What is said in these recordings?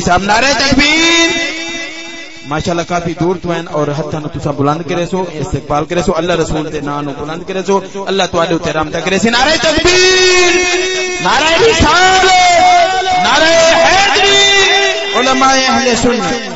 صاحب نعرہ تکبیر، ماشاءاللہ کافی دور تو ہیں اور ہتھاں نو تساں بلند کرے سو، استقبال کرے سو، اللہ رسول دے نام نو بلند کرے سو، اللہ تعالی تے رحمت کرے سی نعرہ تکبیر، نعرہ رسالت، نعرہ حیدری، علماء اہل سنت۔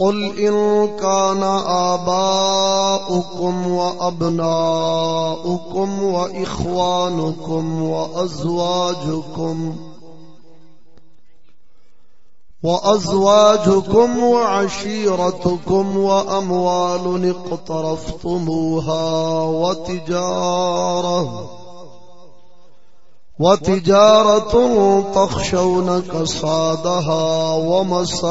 قل إن كان آباؤكم وأبناؤكم وإخوانكم وأزواجكم وأزواجكم وعشيرتكم وأموال اقترفتموها وتجارة وتجارة تخشون كصادها ومساكن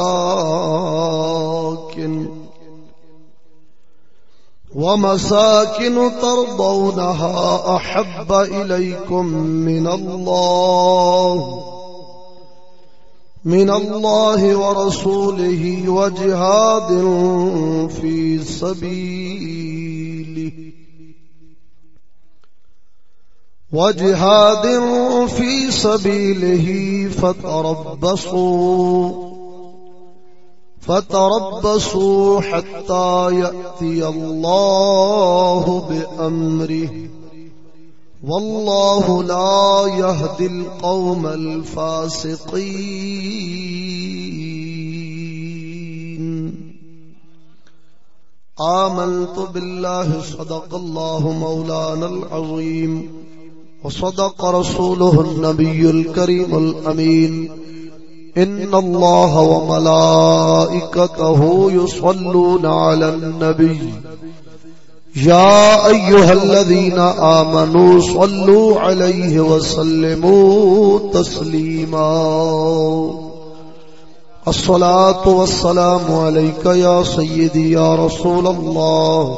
ومساكن ترضونها أحب إليكم من الله من الله ورسوله وجهاد في سبيله وجهاد في سبيله فتربصوا فتربصوا حتى يأتي الله بأمره والله لا يهدي القوم الفاسقين آمنت بالله صدق الله مولانا العظيم وصدق رسوله النبي الكريم الأمين. إن الله وملائكته يصلون على النبي. يا أيها الذين آمنوا صلوا عليه وسلموا تسليما. الصلاة والسلام عليك يا سيدي يا رسول الله.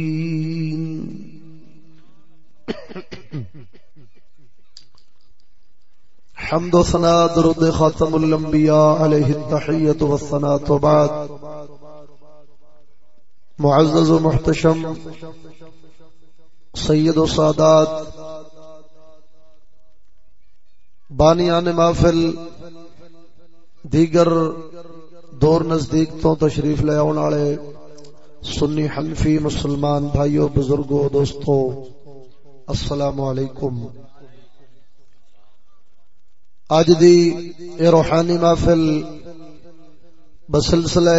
حمد و ثنا درود خاتم الانبیاء علیہ التحیت و ثنا تو بعد معزز و محتشم، سید و سادات، بانیان محفل، دیگر دور نزدیک تو تشریف لے آن والے سنی حنفی مسلمان بھائیو، بزرگو، دوستو، السلام علیکم۔ اج دی اے روحانی محفل بسلسلہ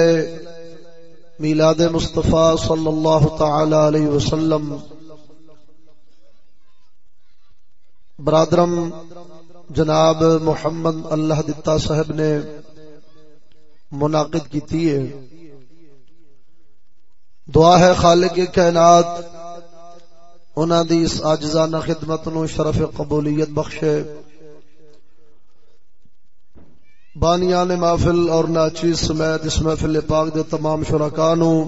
میلاد مصطفیٰ صلی اللہ تعالی علیہ وسلم برادرم جناب محمد اللہ دتا صاحب نے منعقد کی ہے۔ دعا ہے خالق کائنات، انہاں دی اس آجزانہ خدمت نو شرف قبولیت بخشے۔ بانیان محفل اور ناچیز سمیت اس محفل پاک دے تمام شرکانوں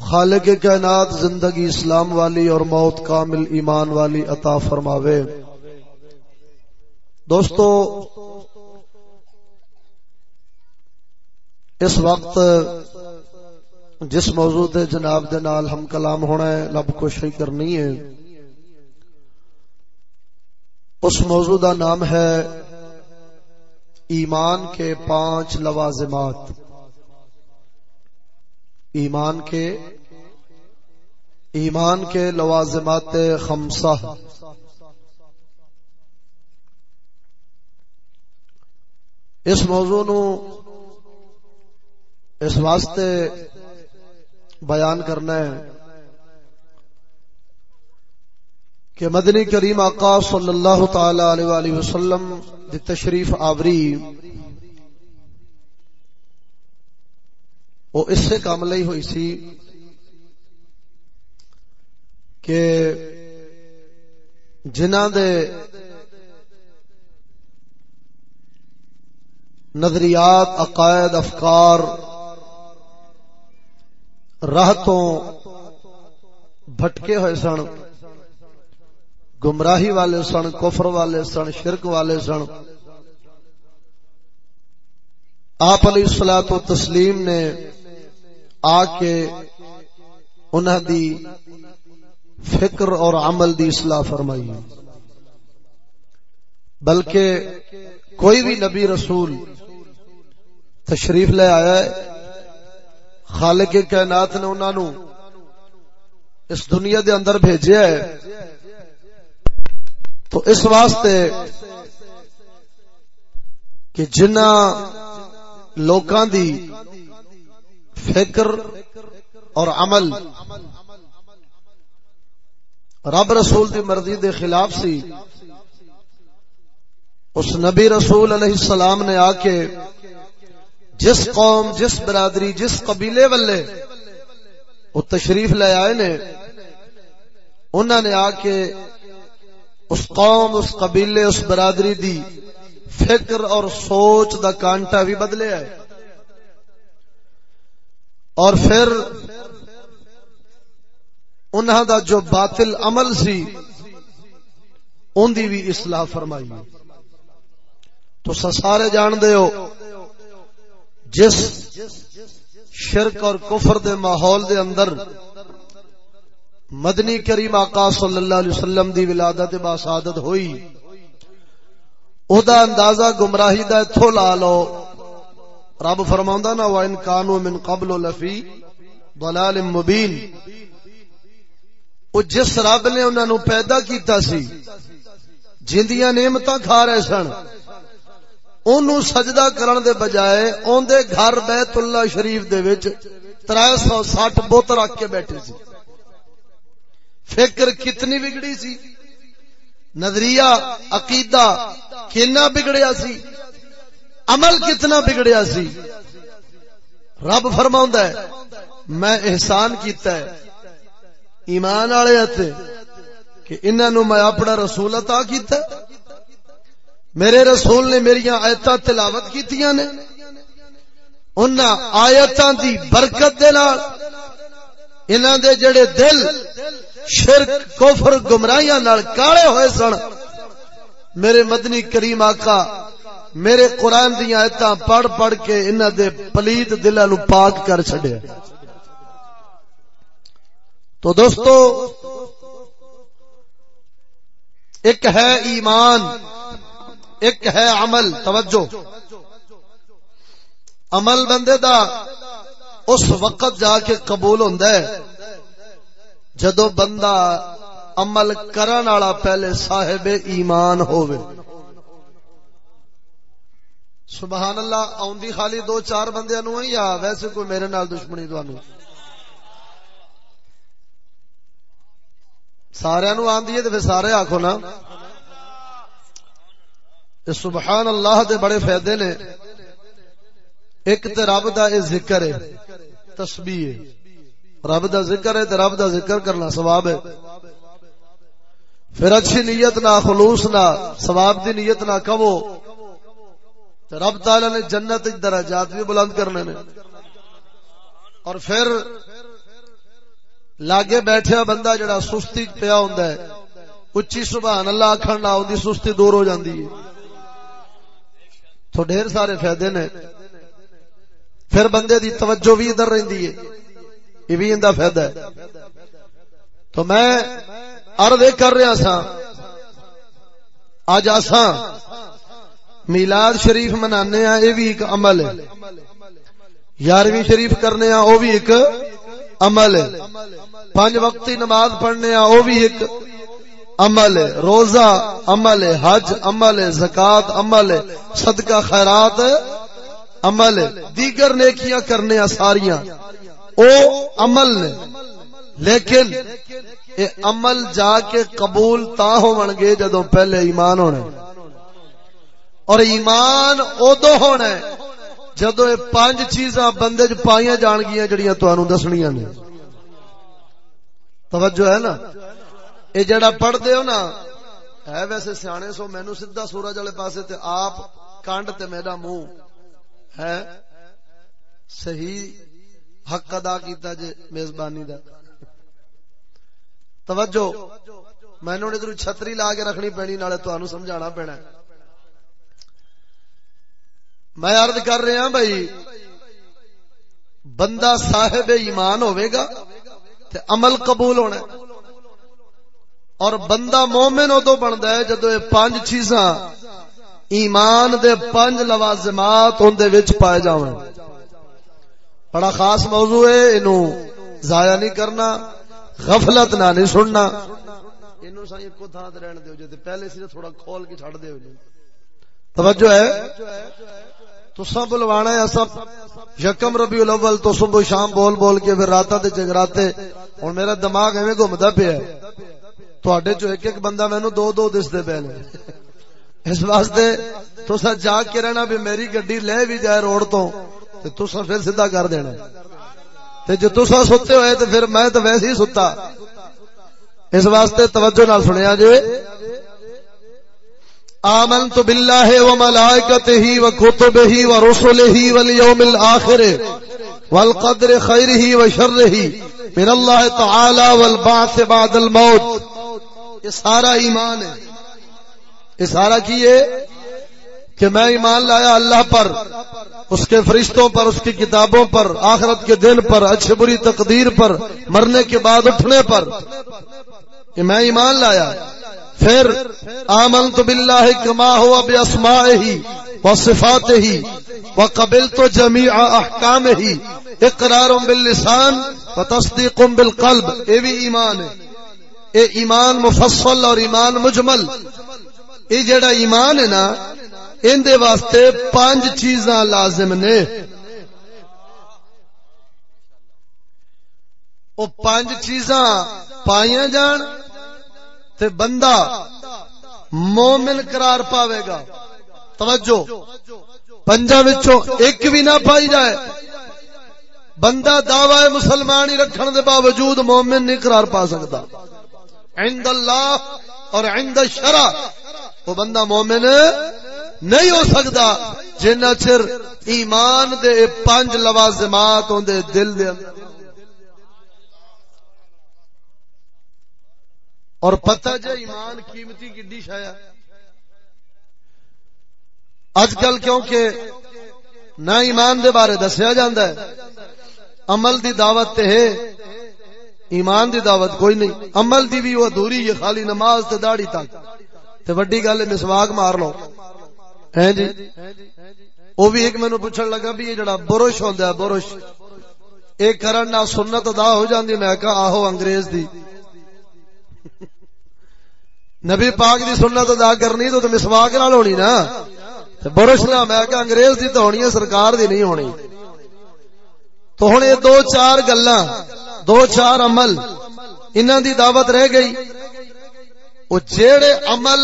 خالق کائنات زندگی اسلام والی اور موت کامل ایمان والی عطا فرماوے۔ دوستو، اس وقت جس موضوع دے جناب دے نال ہم کلام ہونا ہے لب کوشش کرنی ہے۔ اس موضوع دا نام ہے ایمان کے پانچ لوازمات۔ ایمان کے ایمان کے لوازمات خمسہ۔ اس موضوع نو اس واسطے بیان کرنا ہے۔ کہ مدنی کریم آقا صلی اللہ تعالی علیہ وآلہ وسلم دی تشریف آوری، وہ اس سے کام لئی ہوئی سی کہ جنہ دے نظریات، عقائد، افکار راہ تو بھٹکے ہوئے سن گمراہی والے سن، کفر والے سن، شرک والے سن۔ آپ علیہ السلاط و تسلیم نے آ کے انہوں دی فکر اور عمل دی اصلاح فرمائی۔ بلکہ کوئی بھی نبی رسول تشریف لے آیا ہے، خالق کائنات نے انہوں اس دنیا دے اندر بھیجیا ہے۔ تو اس واسطے کہ جنہ لوکاں دی فکر اور عمل رب رسول دی مرضی دے خلاف سی، اس نبی رسول علیہ السلام نے آ کے جس قوم، جس برادری، جس قبیلے والے وہ تشریف لے آئے نے انہوں نے آ کے اس قوم، اس قبیلے، اس برادری دی فکر اور سوچ دا کانٹا بھی بدلے ہے۔ اور پھر انہوں دا جو باطل عمل سی، ان دی بھی اصلاح فرمائی تو سارے جان دے ہو، جس شرک اور کفر دے ماحول دے اندر مدنی کریم آقا صلی اللہ علیہ وسلم دی ولادت با سعادت ہوئی۔ او دا اندازہ گمراہی دا اتھو لا لو۔ رب فرماوندا نا وان کانوا من قبل لفی ضلال مبین۔ او جس رب نے انہاں نو پیدا کیتا سی جندیاں نعمتاں کھا رہے سن، اونوں سجدہ کرن دے بجائے اون دے گھر بیت اللہ شریف دے وچ 360 بت رکھ کے بیٹھے سی۔ فکر کتنی بگڑی سی؟ نظریہ، عقیدہ کنا بگڑیا سی؟ عمل کتنا بگڑیا سی؟ رب فرما ہے، میں احسان کیتا ہے، ایمان والے کہ انہوں میں اپنا رسول عطا کیتا ہے۔ میرے رسول نے میری آیت تلاوت کی نے۔ ان آیتاں دی برکت دے نال انہاں دے جڑے دل شرک، کفر، گمراہیاں نال کالے ہوئے سن۔ میرے مدنی کریم آقا، میرے قرآن دیا ایتاں پڑھ پڑھ کے انہاں دے پلید دلہ نو پاک کر چھڑے تو دوستو، ایک ہے ایمان، ایک ہے عمل، توجہ۔ عمل بندے دا اس وقت جا کے قبول ہوندا ہے۔ جدو بندہ عمل کرن والا پہلے صاحب ایمان ہووے۔ سبحان اللہ آندی خالی دو چار بندے نو یا ویسے کوئی میرے نال دشمنی تانوں سارے نو آندی ہے تے پھر سارے آکھو نا۔ سبحان اللہ دے بڑے فائدے نے۔ ایک تے رب دا اے ذکر ہے، تسبیح ہے۔ رب دا ذکر ہے تے رب دا ذکر کرنا ثواب ہے۔ پھر اچھی نیت نہ، خلوص نہ، ثواب دی نیت نہ کہو۔ تے رب تعالی نے جنت درجات بھی بلند کرنے نے۔ اور پھر لاگے بیٹھیا بندہ جڑا سستی پیا ہوندا ہے، اچھی سبحان اللہ آکھن نہ اودی سستی دور ہو جاندی ہے۔ تو ڈھیر سارے فائدے نے۔ پھر بندے دی توجہ بھی ادھر رہندی ہے۔ یہ بھی اندا فائدہ ہے۔ تو میں عرض کر رہا سا اج اساں میلاد شریف منانے ہاں یہ بھی ایک عمل ہے۔ یارویں شریف کرنے ہاں وہ بھی ایک عمل ہے۔ پانچ وقتی نماز پڑھنے ہاں وہ بھی ایک عمل ہے۔ روزہ عمل ہے، حج عمل ہے، زکات عمل ہے، صدقہ خیرات عمل ہے۔ دیگر نیکیاں کرنے ساریاں۔ او عمل نے۔ لیکن اے عمل جا کے قبول تا ہون گے جدوں پہلے ایمان ہونا اور ایمان ادو ہونا جدو یہ پانچ چیزاں بندے چ پائیاں جان گیا جڑیاں تانوں دسنیاں نے۔ توجہ ہے نا؟ یہ جڑا پڑھتے ہو نا، ہے ویسے سیانے سو مینو سیدا سورج والے پاسے تے آپ کانڈ تے میرا منہ، ہے؟ صحیح حق ادا کیتا جے، میزبانی دا۔ توجہ مینو ادھر چھتری لا کے رکھنی پینی نالے تانوں سمجھانا پینا۔ میں عرض کر رہا بھائی، بندہ صاحب ایمان ہوئے گا تے عمل قبول ہونا ہے۔ اور بندہ مومن ادو بنتا ہے جدو یہ پانچ چیزاں ایمان دے پانچ لوازمات اندر پائے جاؤ بڑا خاص موضوع ہے، اینو ضائع نہیں کرنا، غفلت نہ نہیں سننا۔ اینو سائیں کو تھان تے رہن دیو، جے پہلے سی تھوڑا کھول کے چھڑ دیو جی۔ توجہ ہے؟ تسا بلوانا ہے سب یکم ربی الاول تو صبح شام بول بول کے پھر راتا تے جگراتے۔ ہن میرا دماغ ایویں گھومدا پیا ہے۔ تواڈے چوں ایک ایک بندہ مینوں دو دو دسدے پے نے۔ اس واسطے تسا جاگ کے رہنا بھی میری گڈی لے بھی جائے روڈ تو۔ تے تسا پھر سیدھا کر دینا۔ تے جو تسا ستے ہوئے تے پھر میں تے ویسے ہی ستا۔ اس واسطے توجہ نال سنیا جے۔ آمنت باللہ وملائکتہ وکتبہ ورسلہ والیوم الآخر والقدر خیرہ وشرہ من اللہ تعالی والبعث بعد الموت۔ یہ سارا ایمان ہے۔ یہ سارا کی ہے؟ کہ میں ایمان لایا اللہ پر، اس کے فرشتوں پر، اس کی کتابوں پر، آخرت کے دن پر اچھے بری تقدیر پر، مرنے کے بعد اٹھنے پر کہ میں ایمان لایا۔ پھر آمنت باللہ کما ہوا بے اسماء ہی و صفات ہی و قبل تو جمیع احکام ہی اقرار باللسان و تصدیق بالقلب۔ اے بھی ایمان ہے اے ایمان مفصل اور ایمان مجمل۔ اے جڑا ایمان ہے نا ان دے واسطے پانچ چیزاں لازم نے۔ او پانچ چیزاں پائیاں جان تے بندہ مومن قرار پاوے گا۔ توجہ۔ پنجا وچوں ایک بھی نہ پائی جائے۔ بندہ دعوی مسلمان ہی رکھن دے باوجود مومن نہیں قرار پا سکتا۔ عند اللہ اور عند الشرع۔ وہ بندہ مومن نہیں ہو سکتا جنہ چر ایمان دے پانچ لوازمات ہوں دے دل دے اور پتہ جے ایمان قیمتی کڈی شایا. اج کل کیونکہ نہ ایمان دے بارے دسیا جاندا ہے. عمل دی دعوت تے ہے، ایمان دی دعوت کوئی نہیں. عمل دی بھی وہ ادھوری ہے، خالی نماز تے داڑھی تک. تے وڈی گل مسواک مار لو. ہیں جی؟ وہ بھی ایک مینو پوچھن لگا بھی یہ جڑا برش ہوندا ہے برش ایک کرن نہ سنت ادا ہو جاندی، میں کہا آہو انگریز دی۔ نبی پاک دی سنت ادا کرنی تو مسواک نال ہونی نا۔ برش نہ میں کہا انگریز دی تو ہونی ہے، سرکار دی نہیں ہونی۔ تو ہن یہ دو چار گلاں، دو چار عمل انہاں دی دعوت رہ گئی۔ او جیڑے عمل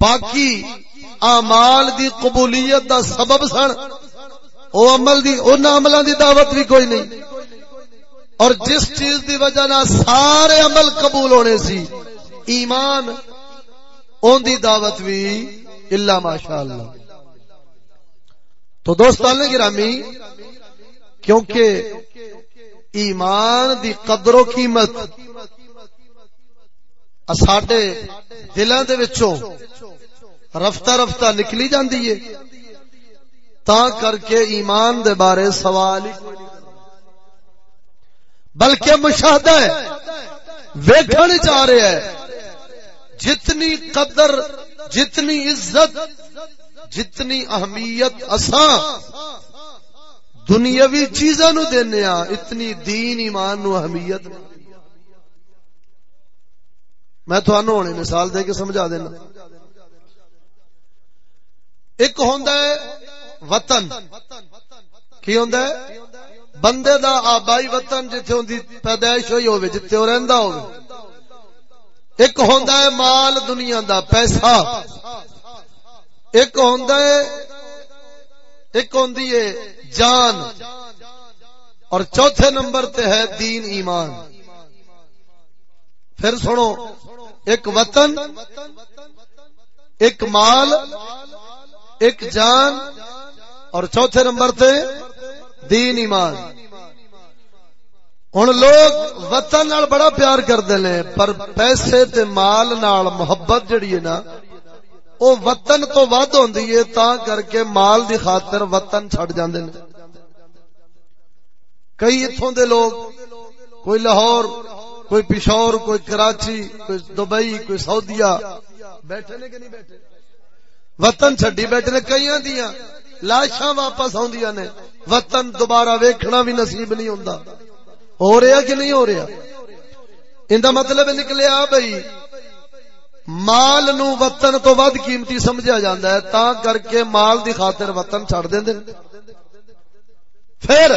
باقی اعمال دی قبولیت دا سبب سن۔ او عمل دی انہاں عملاں دی دعوت بھی کوئی نہیں۔ اور جس چیز دی وجہ نہ سارے عمل قبول ہونے سی، ایمان، اون دی دعوت بھی الا ماشاءاللہ۔ تو دوستان گرامی، کیونکہ ایمان دی قدر و قیمت ساڈے دلاں دے وچوں رفتہ رفتہ نکلی جاندی ہے۔ تا کر کے ایمان دے بارے سوال بلکہ مشاہدہ ہے، ویکھن چاہ رہے ہے۔ جتنی قدر، جتنی عزت، جتنی اہمیت اساں دنیاوی چیزاں نو دینے ہاں اتنی دین ایمان نو اہمیت۔ میں تھانوں ہونے مثال دے کے سمجھا دینا۔ ایک ہوندا ہے وطن۔ کی ہوندا ہے؟ بندے دا آبائی وطن جتھے ہوندی پیدائش ہوئی ہوے جتھے او رہندا ہوے ایک ہوندا ہے مال دنیا دا پیسہ۔ ایک ہوندا ہے، ایک ہوندی ہے جان۔ اور چوتھے نمبر تے ہے دین ایمان۔ پھر سنو، ایک وطن، ایک مال ایک جان اور چوتھے نمبر تے دین ایمان۔ ہوں لوگ وطن نال بڑا پیار کرتے ہیں پر پیسے تے مال نال محبت جڑی ہے نا وہ وطن تو ود ہوندی ہے، تا کر کے مال دی خاطر وطن چھڑ جاندے نے۔ کئی اتھوں دے لوگ، کوئی لاہور، کوئی پشور کوئی کراچی، کوئی دبئی، کوئی سعودیہ، بیٹھے نے کہ نہیں بیٹھے؟ وطن چھڈی بیٹھے نے کئی دیا لاشاں واپس آدیاں نے۔ وطن دوبارہ ویکھنا بھی نصیب نہیں ہوندا۔ ہو رہا کہ نہیں ہو رہا ان دا مطلب نکلیا بھائی مال نو وطن تو ود قیمتی سمجھا جاتا ہے، تا کر کے مال دی خاطر وطن چھڑ دیں پھر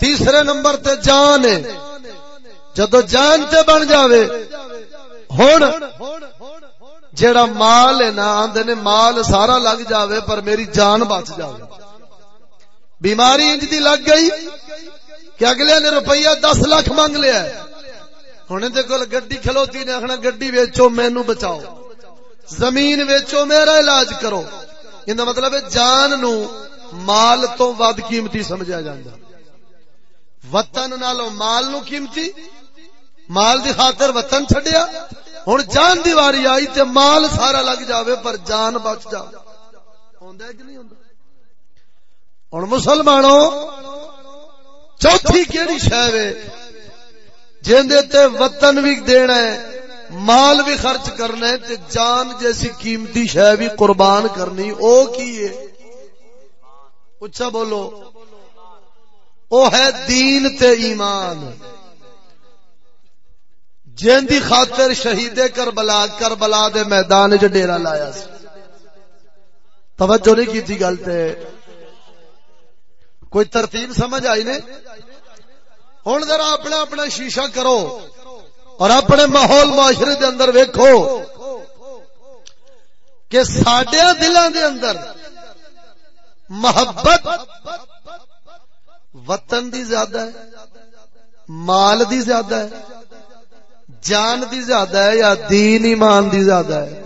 تیسرے نمبر تے جان ہے۔ جدو جان تے بن جاوے، ہن جیڑا مال ہے نا آندے نے مال سارا لگ جاوے، پر میری جان بچ جاوے۔ بیماری انج دی لگ گئی کہ اگلے نے روپیہ دس لاکھ مانگ لیا ہوں کول گڈی کھلوتی نے آخنا، گڈی ویچو مینو بچاؤ۔ زمین ویچو، میرا علاج کرو۔ یہ مطلب ہے جان نو مال تو ود قیمتی سمجھا جاتا وطن نالو مال نو قیمتی، مال دی خاطر وطن چھڈیا۔ ہوں جان دی واری آئی تے مال سارا لگ جاوے پر جان بچ جا۔ ہوں مسلمانوں، چوتھی کہڑی شہ تے وطن بھی دینا ہے، مال بھی خرچ کرنا ہے تے جان جیسی قیمتی شہ بھی قربان کرنی، او کی ہے؟ اچھا بولو، او ہے دین تے ایمان۔ جن دی خاطر شہید کربلا کربلا دے میدان چ ڈیرا لایا سی۔ توجہ نہیں کی گل تے۔ کوئی ترتیب سمجھ آئی نے ہوں ذرا اپنا اپنا شیشہ کرو اور اپنے ماحول معاشرے دے اندر ویکھو کہ سڈیا دلان دے اندر محبت وطن دی زیادہ ہے، مال دی زیادہ ہے۔ جان دی زیادہ ہے یا دین ایمان دی زیادہ ہے؟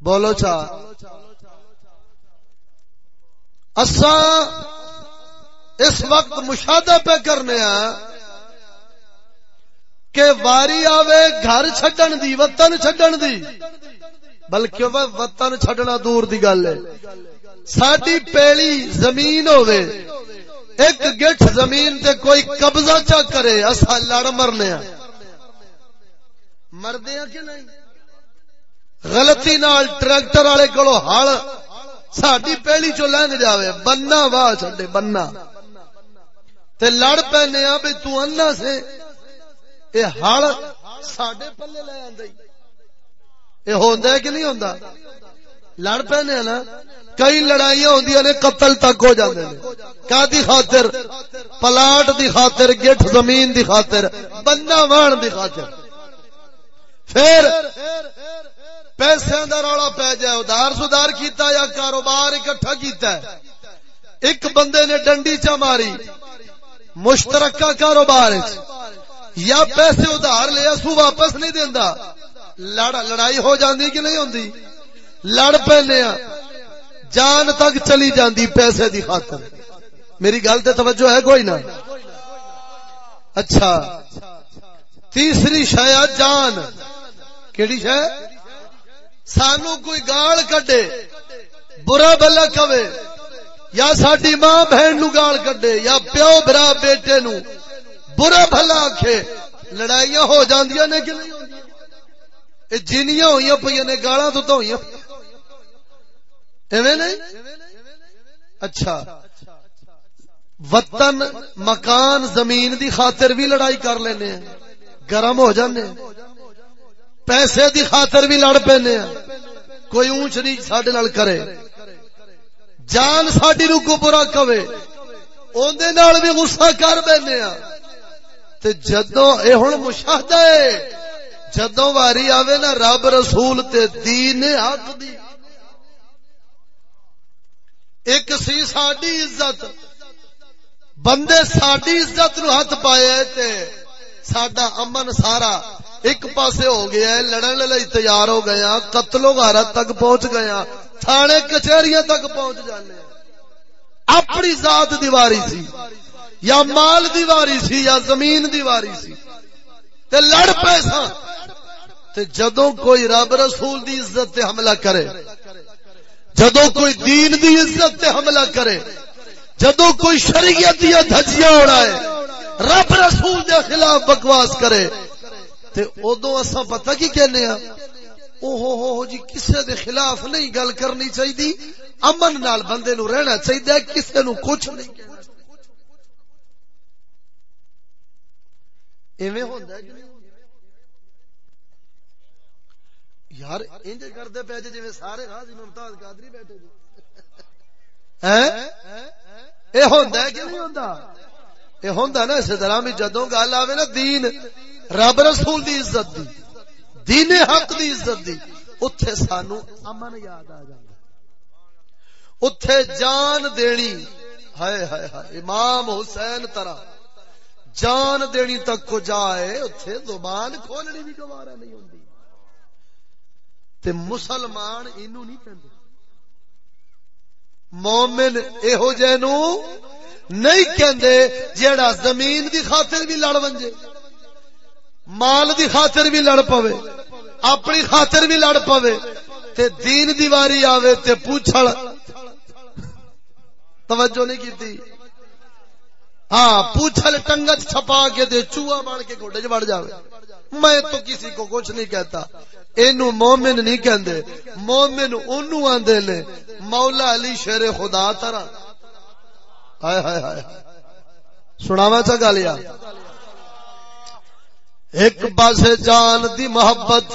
بولو چا۔ اسا اس وقت مشاہدہ پہ کرنے ہیں کہ واری آوے گھر چھڈن دی، وطن چھڈن دی۔ بلکہ وطن چھڈنا دور دی گل ہے۔ ساڈی پیلی زمین ہوے ایک گٹھ زمین تے کوئی قبضہ چا کرے اسا لڑ مرنے ہیں مردے ہیں کہ نہیں؟ غلطی نال ٹریکٹر والے کو ہل، ساڈی پہلی چو لنگ جاوے، بننا واہ چڈے بننا۔ تے لڑ پینے آ بھی تو انا سے۔ اے ہل ساڈے پلے لے آندے۔ اے ہوندا ہے کہ نہیں ہوندا؟ لڑ پینے نا؟ کئی لڑائیاں ہوندیاں نے قتل تک ہو جاندے نے۔ کا دی خاطر؟ پلاٹ دی خاطر، گٹھ زمین دی خاطر بننا وان دی خاطر۔ پھر پیسے دا رولا پی جائے ادار سدار کیتا یا کاروبار اکٹھا کیتا ہے۔ ایک بندے نے ڈنڈی چا ماری، مشترکہ کاروبار یا پیسے ادھار لیا، سو واپس نہیں دینا لڑائی ہو جاندی کہ نہیں ہوندی؟ لڑ پینے جان تک چلی جاندی پیسے دی خاطر۔ میری گل تے توجہ ہے کوئی نہ اچھا۔ تیسری شاید جان۔ کیڑی شاید سانو کوئی گال کڈے، برا بلا کبے یا ساری ماں بہن نو گال کڈے، یا پیو برا بیٹے نو برا بھلا آخے لڑائیاں ہو جاندیاں نے کہ نہیں؟ جنیاں ہوئی پہ نے گالا تو ہوئی اچھا۔ وطن، مکان، زمین دی خاطر بھی لڑائی کر لینے گرم ہو جانے پیسے دی خاطر بھی لڑ پینے کوئی اونچ نہیں سڈے نال کرے۔ جان ساری رو کو برا کبے اندر نال بھی غصہ کر بینے تے جدو اے ہن مشاہدہ ہے جدو واری آوے نا رب رسول تے دین حق دی۔ ایک سی ساڈی عزت، بندے ساڈی عزت نو ہاتھ پائے تے ساڈا امن سارا ایک پاسے ہو گیا ہے، لڑن لئی تیار ہو گیا قتل و غارت تک پہنچ گیا تھانے کچہریاں تک پہنچ جانے اپنی ذات دیواری سی، یا مال دیواری سی، یا زمین دیواری سی۔ تے لڑ پیسا تے جدو کوئی رب رسول دی عزت تے حملہ کرے جدو کوئی دین دی عزت تے حملہ کرے، جدو کوئی شریعت یا دھجیاں اڑائے، رب رسول دے خلاف بکواس کرے، تے ادو اصا پتہ کی کہنے ہاں؟ او ہو ہو ہو جی کسے دے خلاف نہیں گل کرنی چاہیے امن نال بندے نو رہنا چاہیے کسے نو کچھ نہیں۔ ایویں ہوندا ہے جی؟ یار انج کردے پے جے جویں سارے غازی ممتاز قادری بیٹھے جی ہیں اے؟ ہوندا ہے کہ نہیں ہوندا؟ اے ہوندا نا اس طرح بھی جدوں گل آوے نا دین رب رسول دی عزت دی دین حق دی عزت دی اتھے سانو امن یاد آ جائے اتھے جان دینی ہائے ہائے ہائے امام حسین طرح جان دینی تک کو جائے اتھے زبان کھولنی بھی گوارا نہیں ہوندی۔ تے مسلمان اینو نہیں کہندے مومن ایہو جے نو نہیں کہندے جیڑا زمین دی خاطر بھی لڑ ونجے۔ مال دی خاطر بھی لڑ پوے۔ اپنی خاطر بھی لڑ پوے۔ تے دین دیواری آوے تے پوچھڑ۔ توجہ نہیں کیتی۔ ہاں پوچھل ٹنگت چھپا کے دے چوہا بن کے گھوڑے چ بڑھ جاوے۔ میں تو کسی کو کچھ نہیں کہتا۔ اینو مومن نہیں کہندے۔ مومن اونوں آندے نے مولا علی شیر خدا ترا۔ ہائے ہائے ہائے سناواں چا گالیا ایک پاسے جان دی محبت،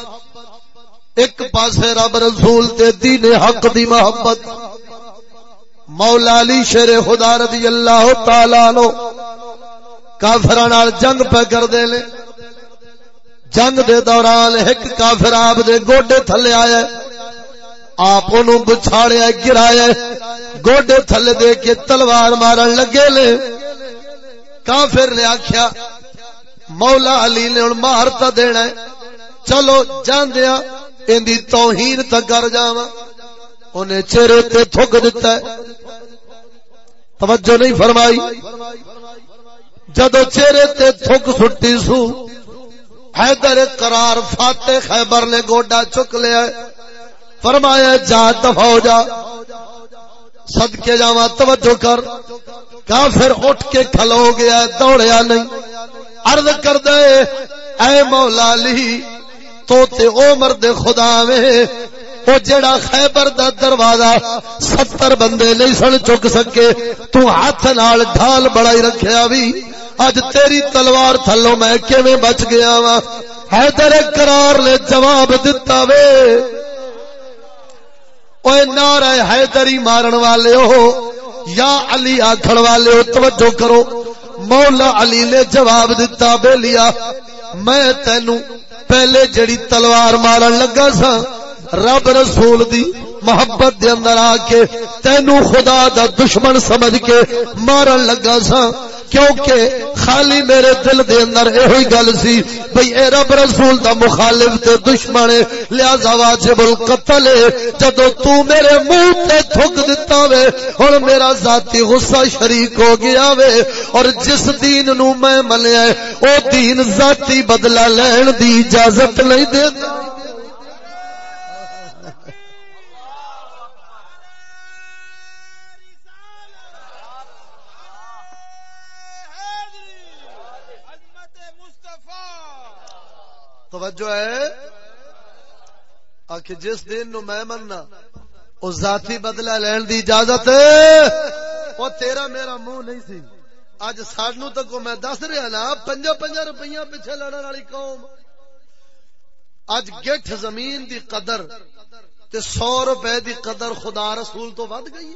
ایک پاسے رب رسول تے دین حق دی محبت۔ مولا علی شیر خدا رضی اللہ تعالی عنہ کافراں نال جنگ پہ کر دے لے۔ جنگ دے دوران ایک کافر آپ دے گوڈے تھلے آیا آپ بچھاڑیا گرایا گوڈے تھلے دے کے تلوار مارن لگے لے۔ کافر نے آخیا مولا علی نے ہوں مارتا دینا ہے۔ چلو جاندیا اندی توہین تک کر جا انہیں چہرے تے تھک دیتا ہے۔ توجہ نہیں فرمائی۔ جدو چہرے تے تھک سٹی سو حیدر قرار فاتح خیبر نے گوڈا چک لیا فرمایا، جا دفاع ہو جا۔ سد کے جا توجہ کر۔ کافر اٹھ کے کھلو گیا دوڑیا نہیں۔ عرض کر دے اے مولا علی، تو تے او مرد خدا وے۔ او جڑا خیبر دا دروازہ ستر بندے نہیں سن چک سکے، تو ہاتھ نال ڈھال بڑائی رکھیا بھی اج تیری تلوار تھلو میں کیویں بچ گیا وا حیدر کرار نے جواب دتا وے۔ اوے نعرہ حیدری مارن والے ہو یا علی آکھن والے ہو، توجہ کرو۔ مولا علی نے جواب دتا، بے لیا، میں تینو پہلے جڑی تلوار مارن لگا سا رب رسول دی محبت دے اندر آ کے تینو خدا دا دشمن سمجھ کے مارن لگا سا کیونکہ خالی میرے دل دے اندر ہوئی گل سی، بھئی اے رب رسول دا مخالف تے دشمن ہے، لہذا واجب القتل ہے۔ جدو تو میرے منہ تے تھک دیتا وے، ہن میرا ذاتی غصہ شریک ہو گیا وے۔ اور جس دین نو میں منیا ہے، او دین ذاتی بدلہ لین دی اجازت نہیں دیتا۔ توجہ ہے؟ آخ جس دن نو میں مننا، او ذاتی بدلہ لین دی اجازت او تیرا میرا منہ نہیں سی۔ اج سانو تک میں دس رہا نا پنجا پنجا روپیہ پیچھے لڑن والی قوم۔ اج گٹھ زمین دی قدر تے سو روپے دی قدر خدا رسول تو ود گئی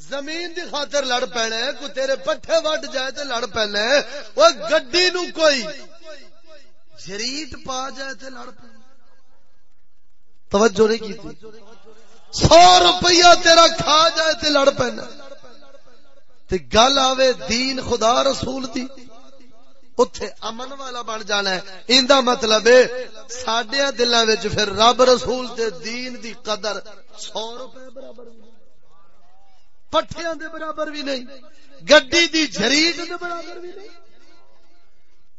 زمین دی خاطر لڑ پینا ہے کوئی تیرے پٹھے وڈ جائے تے لڑ پینا وہ گڈی نو کوئی جریٹ پا جائے تے لڑ پہ توجہ نہیں کی سو روپیہ تیرا کھا جائے تے لڑ پینا۔ تے گل آوے دین خدا رسول دی۔ اتے امن والا بن جانا ہے۔ اندا مطلب ہے ساڈے دلاں وچ پھر رب رسول تے دین دی قدر سو روپے برابر پٹھیاں دے برابر بھی نہیں۔ گڈی دی جریٹ دے برابر بھی نہیں۔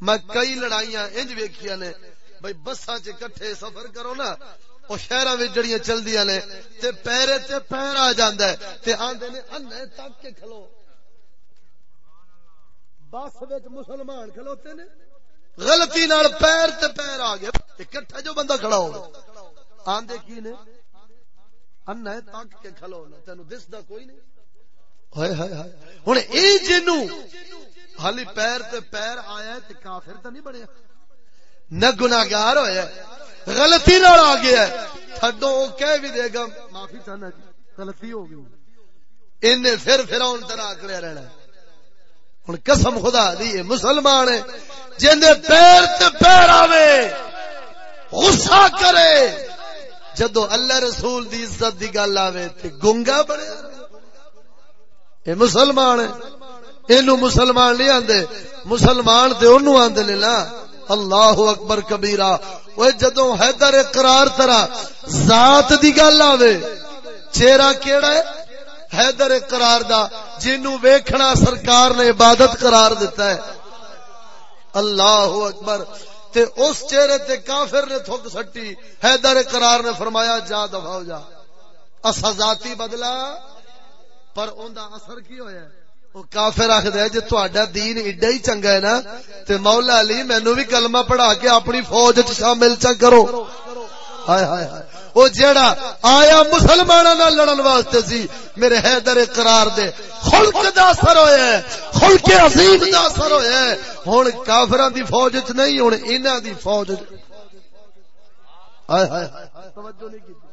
میں کئی لڑائیاں انج ویکھیاں نے۔ بھئی بساں چ کٹھے سفر کرو نا، او شہراں وچ جڑیاں چلدیاں نے، تے پیرے تے پیر آ جاندا ہے، تے آندے نے انے تک کے کھلو۔ بس وچ مسلمان کھلوتے نے۔ غلطی نال پیر تے پیر آ گیا اکٹھا جو بندہ کھڑا ہو آندے کی نے؟ انے تک کے کھلو نا تینو دسدا کوئی نہیں۔ ہائے ہائے ہائے۔ ہن اے جنو حالی پیر تے پیر آیا تے کافر تے نہیں بنیا نہ گناہگار ہویا غلطی نال آ گیا تھڈو او کہہ بھی دے گا، معافی چاہنا جی غلطی ہو گئی۔ اینے پھر فرعون طرح اکڑیا رہنا ہن قسم خدا دی اے مسلمان ہے۔ جندے پیر تے پیر آوے، غصہ کرے۔ جدو اللہ رسول دی عزت دی گل آوے تے گنگا بڑے اے مسلمان ہے۔ اینو مسلمان نہیں آندے۔ مسلمان تے اونوں آندے نے نا۔ اللہ اکبر کبیرہ۔ او جدوں حیدر اقرار ترا ذات دی گل آوے، چہرہ کیڑا ہے؟ حیدر اقرار دا، جنوں ویکھنا سرکار نے عبادت قرار دیتا ہے۔ اللہ اکبر۔ تے اس چہرے تے کافر نے تھوک سٹی۔ حیدر اقرار نے فرمایا، جا دفع ہو جا۔ اسا ذاتی بدلا پر اوندا اثر کی ہویا ہے؟ وہ کافر آخد ہے جی تا دین ایڈا ہی چنگا ہے نا تے مولا علی مینو بھی کلمہ پڑھا کے اپنی فوج چ شامل چا کرو ہائے ہائے ہائے وہ جیڑا آیا مسلمانوں نال لڑن واسطے سی میرے حیدر قرار دے خلق دا اثر ہویا ہے خلق عظیم دا اثر ہویا ہے ہن کافراں دی فوج وچ نہیں ہن انہاں دی فوج ہائے ہائے توجہ نہیں کی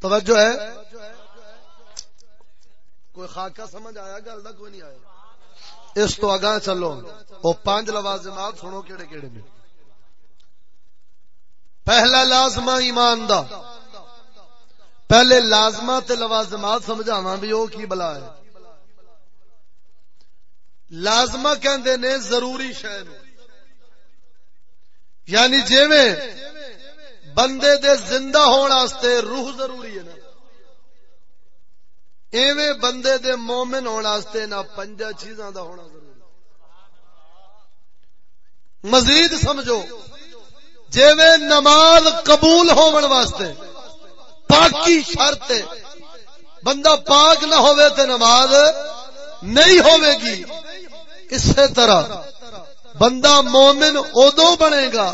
توجہ ہے؟ کوئی خاکہ سمجھ آیا؟ گل کا کوئی نہیں آیا۔ اس تو اگاں چلو۔ وہ پانچ لوازمات سنو کیڑے کیڑے میں پہلا لازمہ ایمان دا۔ پہلے لازمہ تے لوازمات سمجھاواں بھی او کی بلا ہے۔ لازمہ کہندے نے ضروری شے یعنی جویں بندے دے زندہ ہونے واسطے روح ضروری ہے نا۔ ایویں بندے دے مومن ہونے واسطے نہ پنجا چیزاں دا ہونا ضروری۔ مزید سمجھو، جیویں نماز قبول ہون واسطے پاکی شرط ہے، بندہ پاک نہ ہوئے تے نماز نہیں ہوئے گی اسی طرح بندہ مومن ادو بنے گا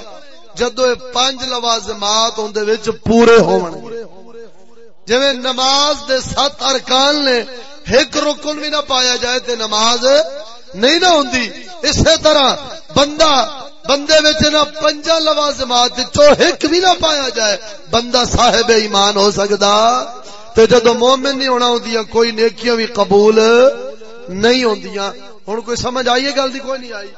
جدو پانچ لوازمات اندر وچ پورے ہون جی نماز دے سات ارکان نے ایک رکن بھی نہ پایا جائے تے نماز نہیں نہ ہوندی۔ اسی طرح بندہ، بندے وچ نہ پنجا لوازمات ایک بھی نہ پایا جائے، بندہ صاحب ایمان ہو سکدا۔ تے جدو مومن نہیں ہونا ہوندیاں، کوئی نیکیاں بھی قبول نہیں ہوندیاں۔ ہن کوئی سمجھ آئیے گل دی؟ کوئی نہیں آئی۔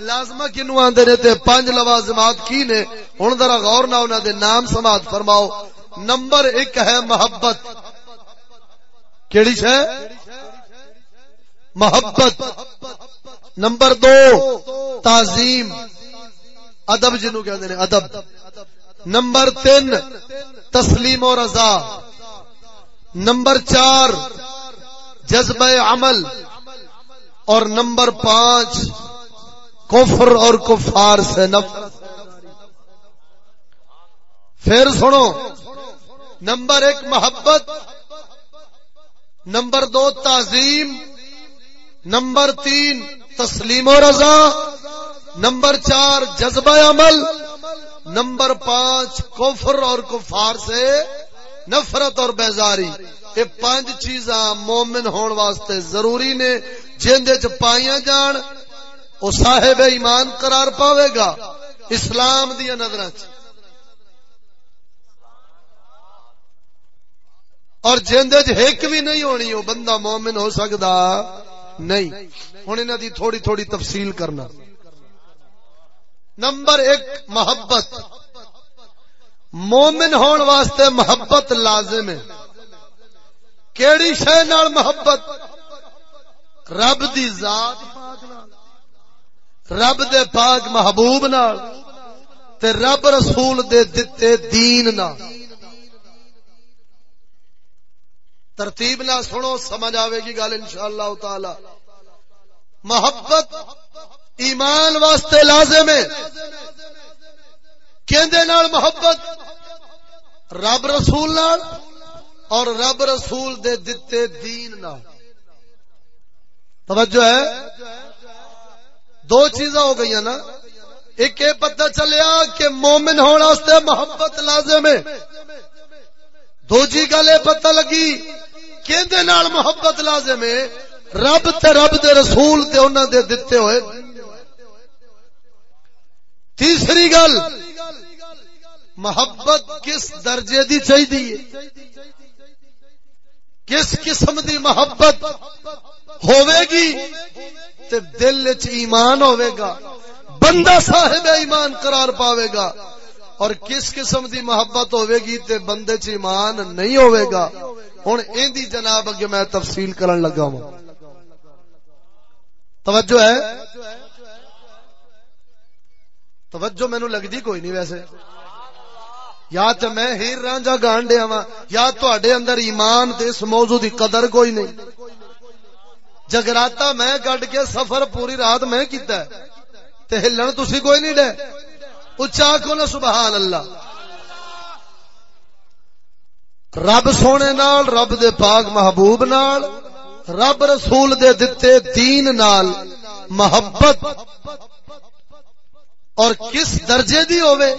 لازمہ کنو آندے نے تے پنج لوازمات کی نے؟ ہن ذرا غور نہ انہاں دے نام سماعت فرماؤ۔ نمبر ایک ہے محبت۔ کیڑی ہے محبت۔ نمبر دو، تعظیم۔ ادب جنو کہتے ہیں ادب۔ نمبر تین، تسلیم و رضا۔ نمبر چار، جذبہ عمل۔ اور نمبر پانچ کفر اور کفار سے نفرت پھر سنو، نمبر ایک محبت، نمبر دو تعظیم، نمبر تین تسلیم و رضا، نمبر چار جذبہ عمل، نمبر پانچ کفر اور کفار سے نفرت اور بیزاری۔ یہ پانچ چیزاں مومن ہون واسطے ضروری نے جن پائیاں جان وہ صاحب ایمان قرار پاوے گا اسلام دیا نظر اور جن ایک بھی نہیں ہونی وہ بندہ مومن ہو سکتا نہیں۔ ہوں انہوں دی تھوڑی تھوڑی تفصیل کرنا۔ نمبر ایک، محبت۔ مومن ہون واسطے محبت لازم ہے۔ کیڑی شہ محبت؟ رب دی ذات رب دے پاک محبوب نال تے رب رسول دے دتے دین نال۔ ترتیب نہ سنو، سمجھ آئے گی گل ان شاء اللہ تعالی۔ محبت ایمان واسطے لازم ہے۔ نال محبت؟ رب رسول نال اور رب رسول دے دتے دین نال۔ توجہ ہے؟ دو چیزاں ہو گئی نا۔ ایک یہ پتہ چلیا کہ مومن ہونے محبت لازم ہے۔ دو جی گل یہ پتہ لگی کہ نال محبت لازم ہے۔ رب تے رب دے رسول تے انہاں دے دتے ہوئے۔ تیسری گل، محبت کس درجے دی چاہیے کس قسم دی محبت ہوے گی تے دل چ ایمان ہوے گا بندہ صاحب ایمان قرار پاوے گا اور کس قسم دی محبت ہوے گی تے بندے چ ایمان نہیں ہوے گا ہن ایندی جناب اگے میں تفصیل کرن لگا ہوں۔ توجہ ہے؟ توجہ مینو لگتی کوئی نہیں ویسے۔ یا تو میں ہیر رانجا گان دیا وا یا تے اندر ایمان تے اس موضوع دی قدر کوئی نہیں۔ جگراتا میں کٹ کے سفر پوری رات میں کیتا ہے، تے ہلن تسی کوئی نہیں ڈے۔ اچا کو نا سبحان اللہ۔ رب سونے نال، رب دے پاک محبوب نال، رب رسول دے دتے دین نال محبت اور کس درجے دی ہوئے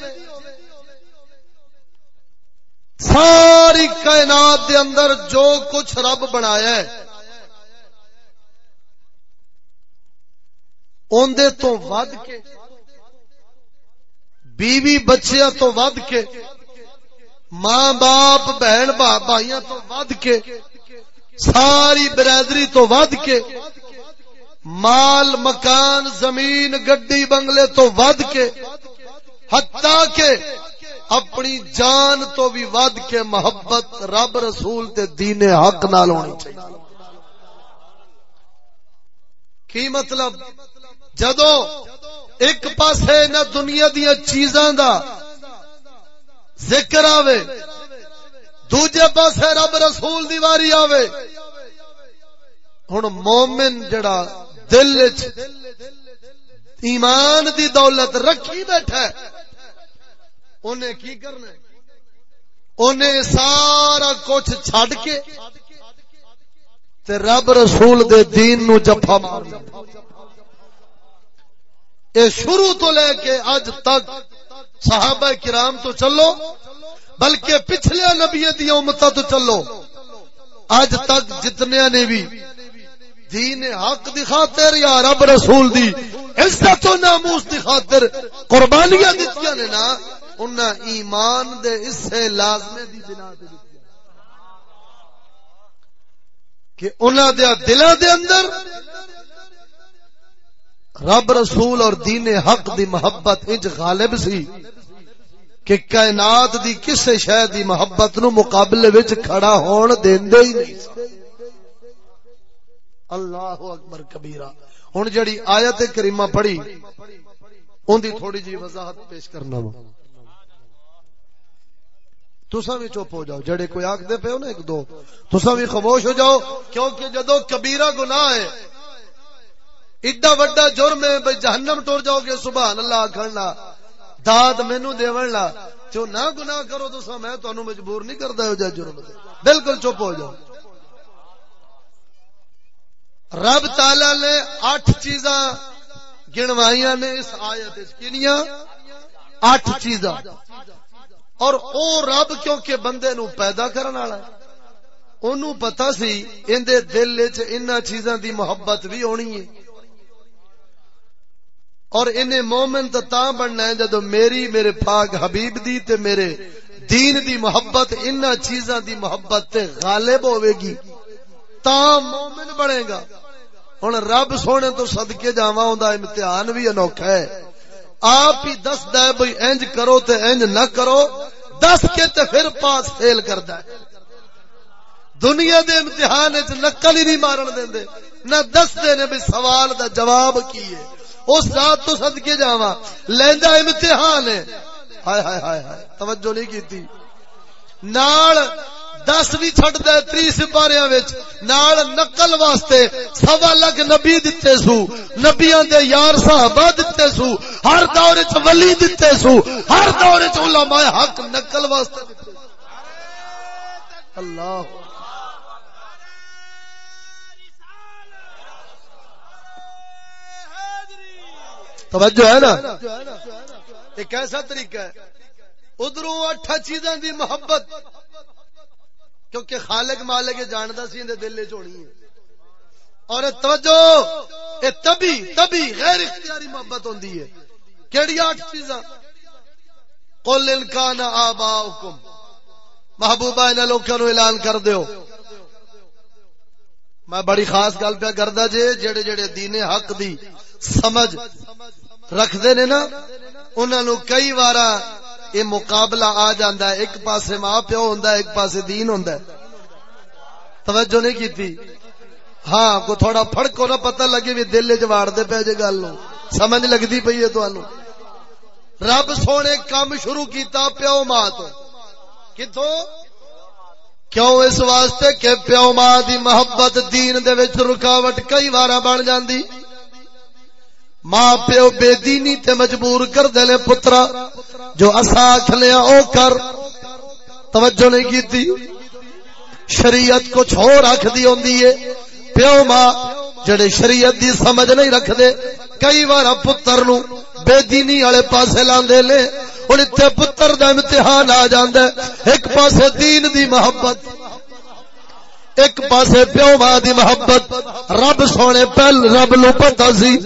ساری کائنات دے اندر جو کچھ رب بنایا ہے اندے تو ود کے، بیوی بچیاں تو ود کے، ماں باپ، بہن بھائیاں تو ود کے، ساری برادری تو ود کے، مال، مکان، زمین، گڈی، بنگلے تو ود کے ہتا کے اپنی جان تو بھی ود کے محبت رب رسول تے دین حق نال ہونی چاہیے۔ کی مطلب؟ جدو ایک پاسے نہ دنیا دیا چیزاں دا ذکر آوے، دوجے پاسے رب رسول دی واری آوے، ہن مومن جڑا دل ایمان دی دولت رکھی بیٹھا انہیں کی کرنا انہیں سارا کچھ چھڈ کے تے رب رسول دے دین نو جفا مار اے شروع تو لے کے اج تک صحابہ کرام تو چلو، بلکہ پچھلے نبی دیا امتا تو چلو۔ اج تک جتنے نے بھی دین حق دی خاطر یا رب رسول دی عزت و ناموس دی خاطر قربانیاں دتیاں نے نا انہاں ایمان دے اس سے لازمے دی بنا تے کہ انہاں دے دلاں دے اندر رب رسول اور دین حق دی محبت انج غالب سی کہ کائنات دی کسے شے دی محبت نو مقابلے وچ کھڑا ہون دیندے ہی نہیں۔ اللہ اکبر کبیرہ۔ ہن جڑی آیت کریمہ پڑھی، اون دی تھوڑی جی وضاحت پیش کرنا وا۔ تساں بھی چپ ہو جاؤ۔ جڑے کوئی آکھ دے پے ہو نا ایک دو، تساں بھی خاموش ہو جاؤ، کیونکہ جدو کبیرہ گناہ ہے، ایڈا وڈا جرم ہے، بھئی جہنم ٹور جاؤ گے، سبحان اللہ آکھنا داد مینو دیون لا۔ جو نہ گناہ کرو تو میں تانوں مجبور نہیں کردا ہو جا جرم تے بالکل چپ ہو جاؤ۔ رب تعالی نے اٹھ چیزاں گنوائیاں نے اس آیت وچ کینیاں اٹھ چیزاں۔ اور او رب کیونکہ بندے نو پیدا کرن والا ہے۔ اونوں پتہ سی ایندے دل وچ انہاں چیزاں دی محبت بھی ہونی ہے۔ اور انہیں مومن تو تا بننا ہے جدو میری، میرے پاک حبیب دی تے میرے دین دی محبت ان چیزاں دی محبت تے غالب ہوے گی۔ تا مومن بنے گا۔ ہن رب سونے تو صدقے جاواں اوندا امتحان بھی انوکھا ہے۔ آپ ہی دس دے بھئی انج کرو تے انج نہ کرو، دس کے تے پھر پاس فیل کردا ہے۔ دنیا دے امتحان وچ نقل ہی نہیں مارن دیندے نہ دس دے نے بھی سوال دا جواب کی ہے۔ اس ذات تو صدقے جاواں۔ لیندا امتحان ہے۔ ہائے ہائے ہائے ہائے، توجہ نہیں کیتی۔ نال دس بھی چھٹ دے تری سپاریاں نال نقل واسطے سوا لگ نبی دتے سو، نبیاں دے یار صحابہ دتے سو، ہر دور وچ ولی دتے سو، ہر دور وچ علماء حق نقل واسطے دتے اللہ۔ توجہ ہے نا؟ ایک ایسا طریقہ ہے ادھر اٹھا چیزاں دی محبت کیونکہ خالق مالک جانتا سی دل چونی ہے۔ اور توجہ اے تبھی تبھی غیر اختیاری محبت ہوندی ہے۔ کیڑی اٹھ چیزاں؟ قل ان کان آباؤکم۔ محبوبہ، انہاں لوکاں نو اعلان کر دیو۔ میں بڑی خاص گل پہ کردا جے، جڑے جڑے دین حق دی سمجھ رکھتے نے نا انہوں نے کئی بار یہ مقابلہ آ جاندہ ہے، ایک پاسے ماں پیو ہوں ایک پاسے دین ہوں توجہ نہیں کی ہاں کو تھوڑا فرق ہونا پتہ لگے بھی دل چاڑ دے پے جے گل سمجھ لگتی پی ہے تمہیں رب سونے کام شروع کیتا پیو ماں تو۔ کتوں کیوں اس واسطے کہ پیو ماں دی محبت دین دے وچ رکاوٹ کئی بار بن جاندی؟ ماں پیو بے دینی تے مجبور کر دے پترا، جو اسا اصا کھلیا او کر۔ توجہ نہیں کیتی؟ شریعت کچھ ہو رکھ دی ہوندی ہے۔ پیو ماں، جڑے شریعت دی سمجھ نہیں رکھ دے کئی بار پتر نو بے دینی والے پاسے لاندے لے، ہن اتنے پتر دا امتحان آ جاندا ہے۔ ایک پاسے دین دی محبت۔ ایک پاسے پیو ماں دی محبت، رب سونے پہل رب نو پتا سی۔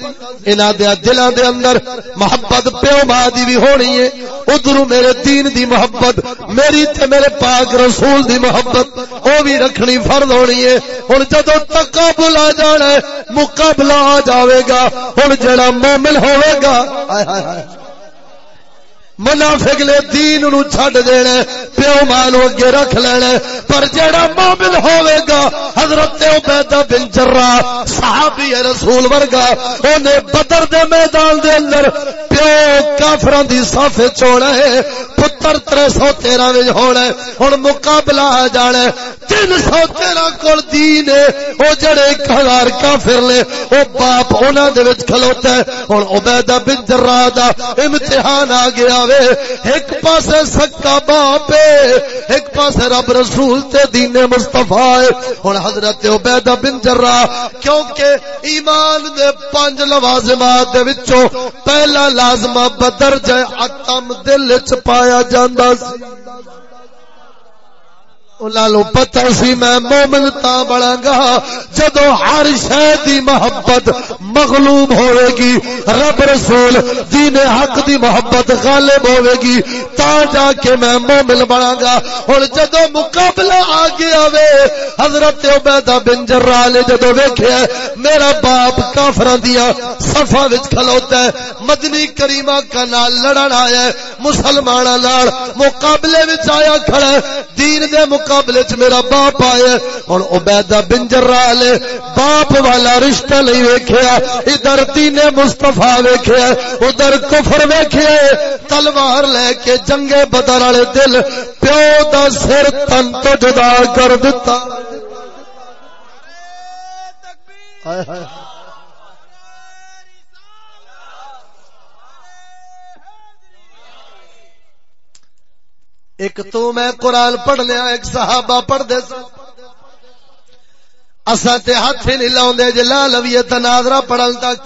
انہاں دے دلاں دے اندر محبت پیو ماں دی بھی ہونی ہے۔ ادھر میرے دین دی محبت، میری تے میرے پاک رسول دی محبت، او بھی رکھنی فرض ہونی ہے۔ ہن جدوں تقابل آ جانا ہے، مقابلہ آ جاوے گا۔ ہن جڑا مومن ہوے گا۔ ہائے ہائے ہائے۔ منافق نے دین نو چھڈ دینا پیو ماں اگے رکھ لینا پر جڑا مومن ہوے گا، حضرت عبیدہ بن جرا صحابی رسول ورگا، اونے بدر دے میدان دے اندر پیو کافراں دی صف چوڑا ہے، پتر 313 وچ ہونا ہے۔ ہن مقابلہ آ جانا ہے۔ 313 کول دین ہے۔ او جڑے 1000 کافر نے، او باپ انہاں دے وچ کھلوتا ہے۔ ہن عبیدہ بن جرا دا امتحان آ گیا وے ایک پاسے سکا باپ ایک پاسے رب رسول تے دین مصطفیٰ ہے۔ ہن حضرت عبیدہ بن جرا کیونکہ ایمان دے پانچ لوازمات دے وچوں پہلا لازمہ بدرجہ اتم دل چ پایا جاندا سی۔ لالو پتہ سی میں مومن تا بڑا گا جدو ہر شہ دی محبت مغلوب ہوئے گی رب رسول دین حق دی محبت غالب ہوئے گی تا جا کے میں مومن بڑا گا۔ اور جدو مقابلہ آ گیا وے حضرت عبیدہ بن جرہ نے جدو ویکھے میرا باپ کافران دیا صفا وچ کھلوتا ہے، مدنی کریمہ کا نال لڑن آیا ہے مسلمانہ لڑ مقابلے وچ آیا کھڑا ہے، دین دے مقابلے مقابلے چ میرا باپ آیا ہوں عبیدہ بن جرا لے باپ والا رشتہ نہیں ویکھیا، ادھر تین مستفا ویکھیا ادھر کفر ویکھیا تلوار لے کے جنگے بدر والے دل، پیو دا سر تن تو جدا کر دیتا۔ ہائے ہائے ایک تو میں قرآن پڑھ لیا، ایک صحابہ پڑھ دے سا اسا تے ہاتھ ہی نہیں لاؤں دے جے لا لویے تناظرہ پڑھن تک۔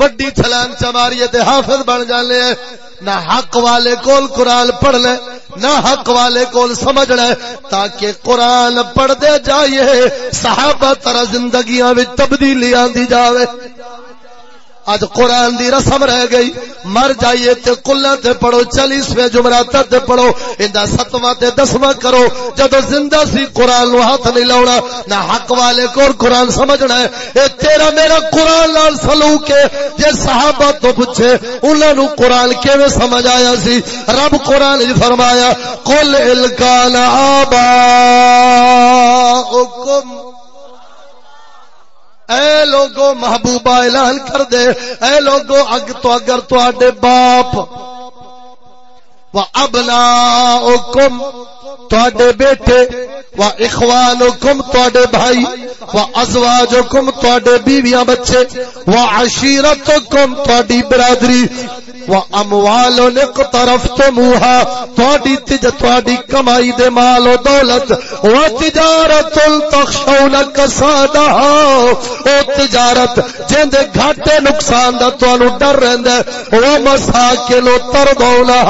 وڈی چھلان چماری تے حافظ بن جانے ہیں۔ نہ حق والے کول قرآن پڑھ لے، نہ حق والے کول سمجھ لے، تاکہ قرآن پڑھ دے جائیے صحابہ ترہ زندگیاں وچ تبدیلی آندی جاوے۔ اج قرآن دی رسم رہ گئی۔ مر جائیے تے کلا تے پڑھو، چالیسویں جمرات تے پڑھو۔ اندا ستواں تے دسواں کرو۔ جدو زندہ سی قرآن نو ہاتھ نہیں لاونا نہ حق والے کو قرآن سمجھنا ہے۔ اے تیرا میرا قرآن لال سلوک ہے۔ جے صحابہ تو پوچھے، انہاں نو قرآن کیویں سمجھ آیا سی؟ رب قرآن جی فرمایا، قل الکان آبا حکم اے لوگو محبوبہ اعلان کر دے۔ اے لوگو اگ تو اگر تو باپ و ابنا کم تے بیٹے و اخوان کم تے بھائی و ازواج کم تے بیویاں بچے و عشیرت کم تی برادری و اموال تو موہا تج کمائی دے مال و دولت۔ و تجارت تخشون او تجارت، جن دے گھاٹے نقصان دا تانوں ڈر رہندا ہے۔ او مساکن ترضونہ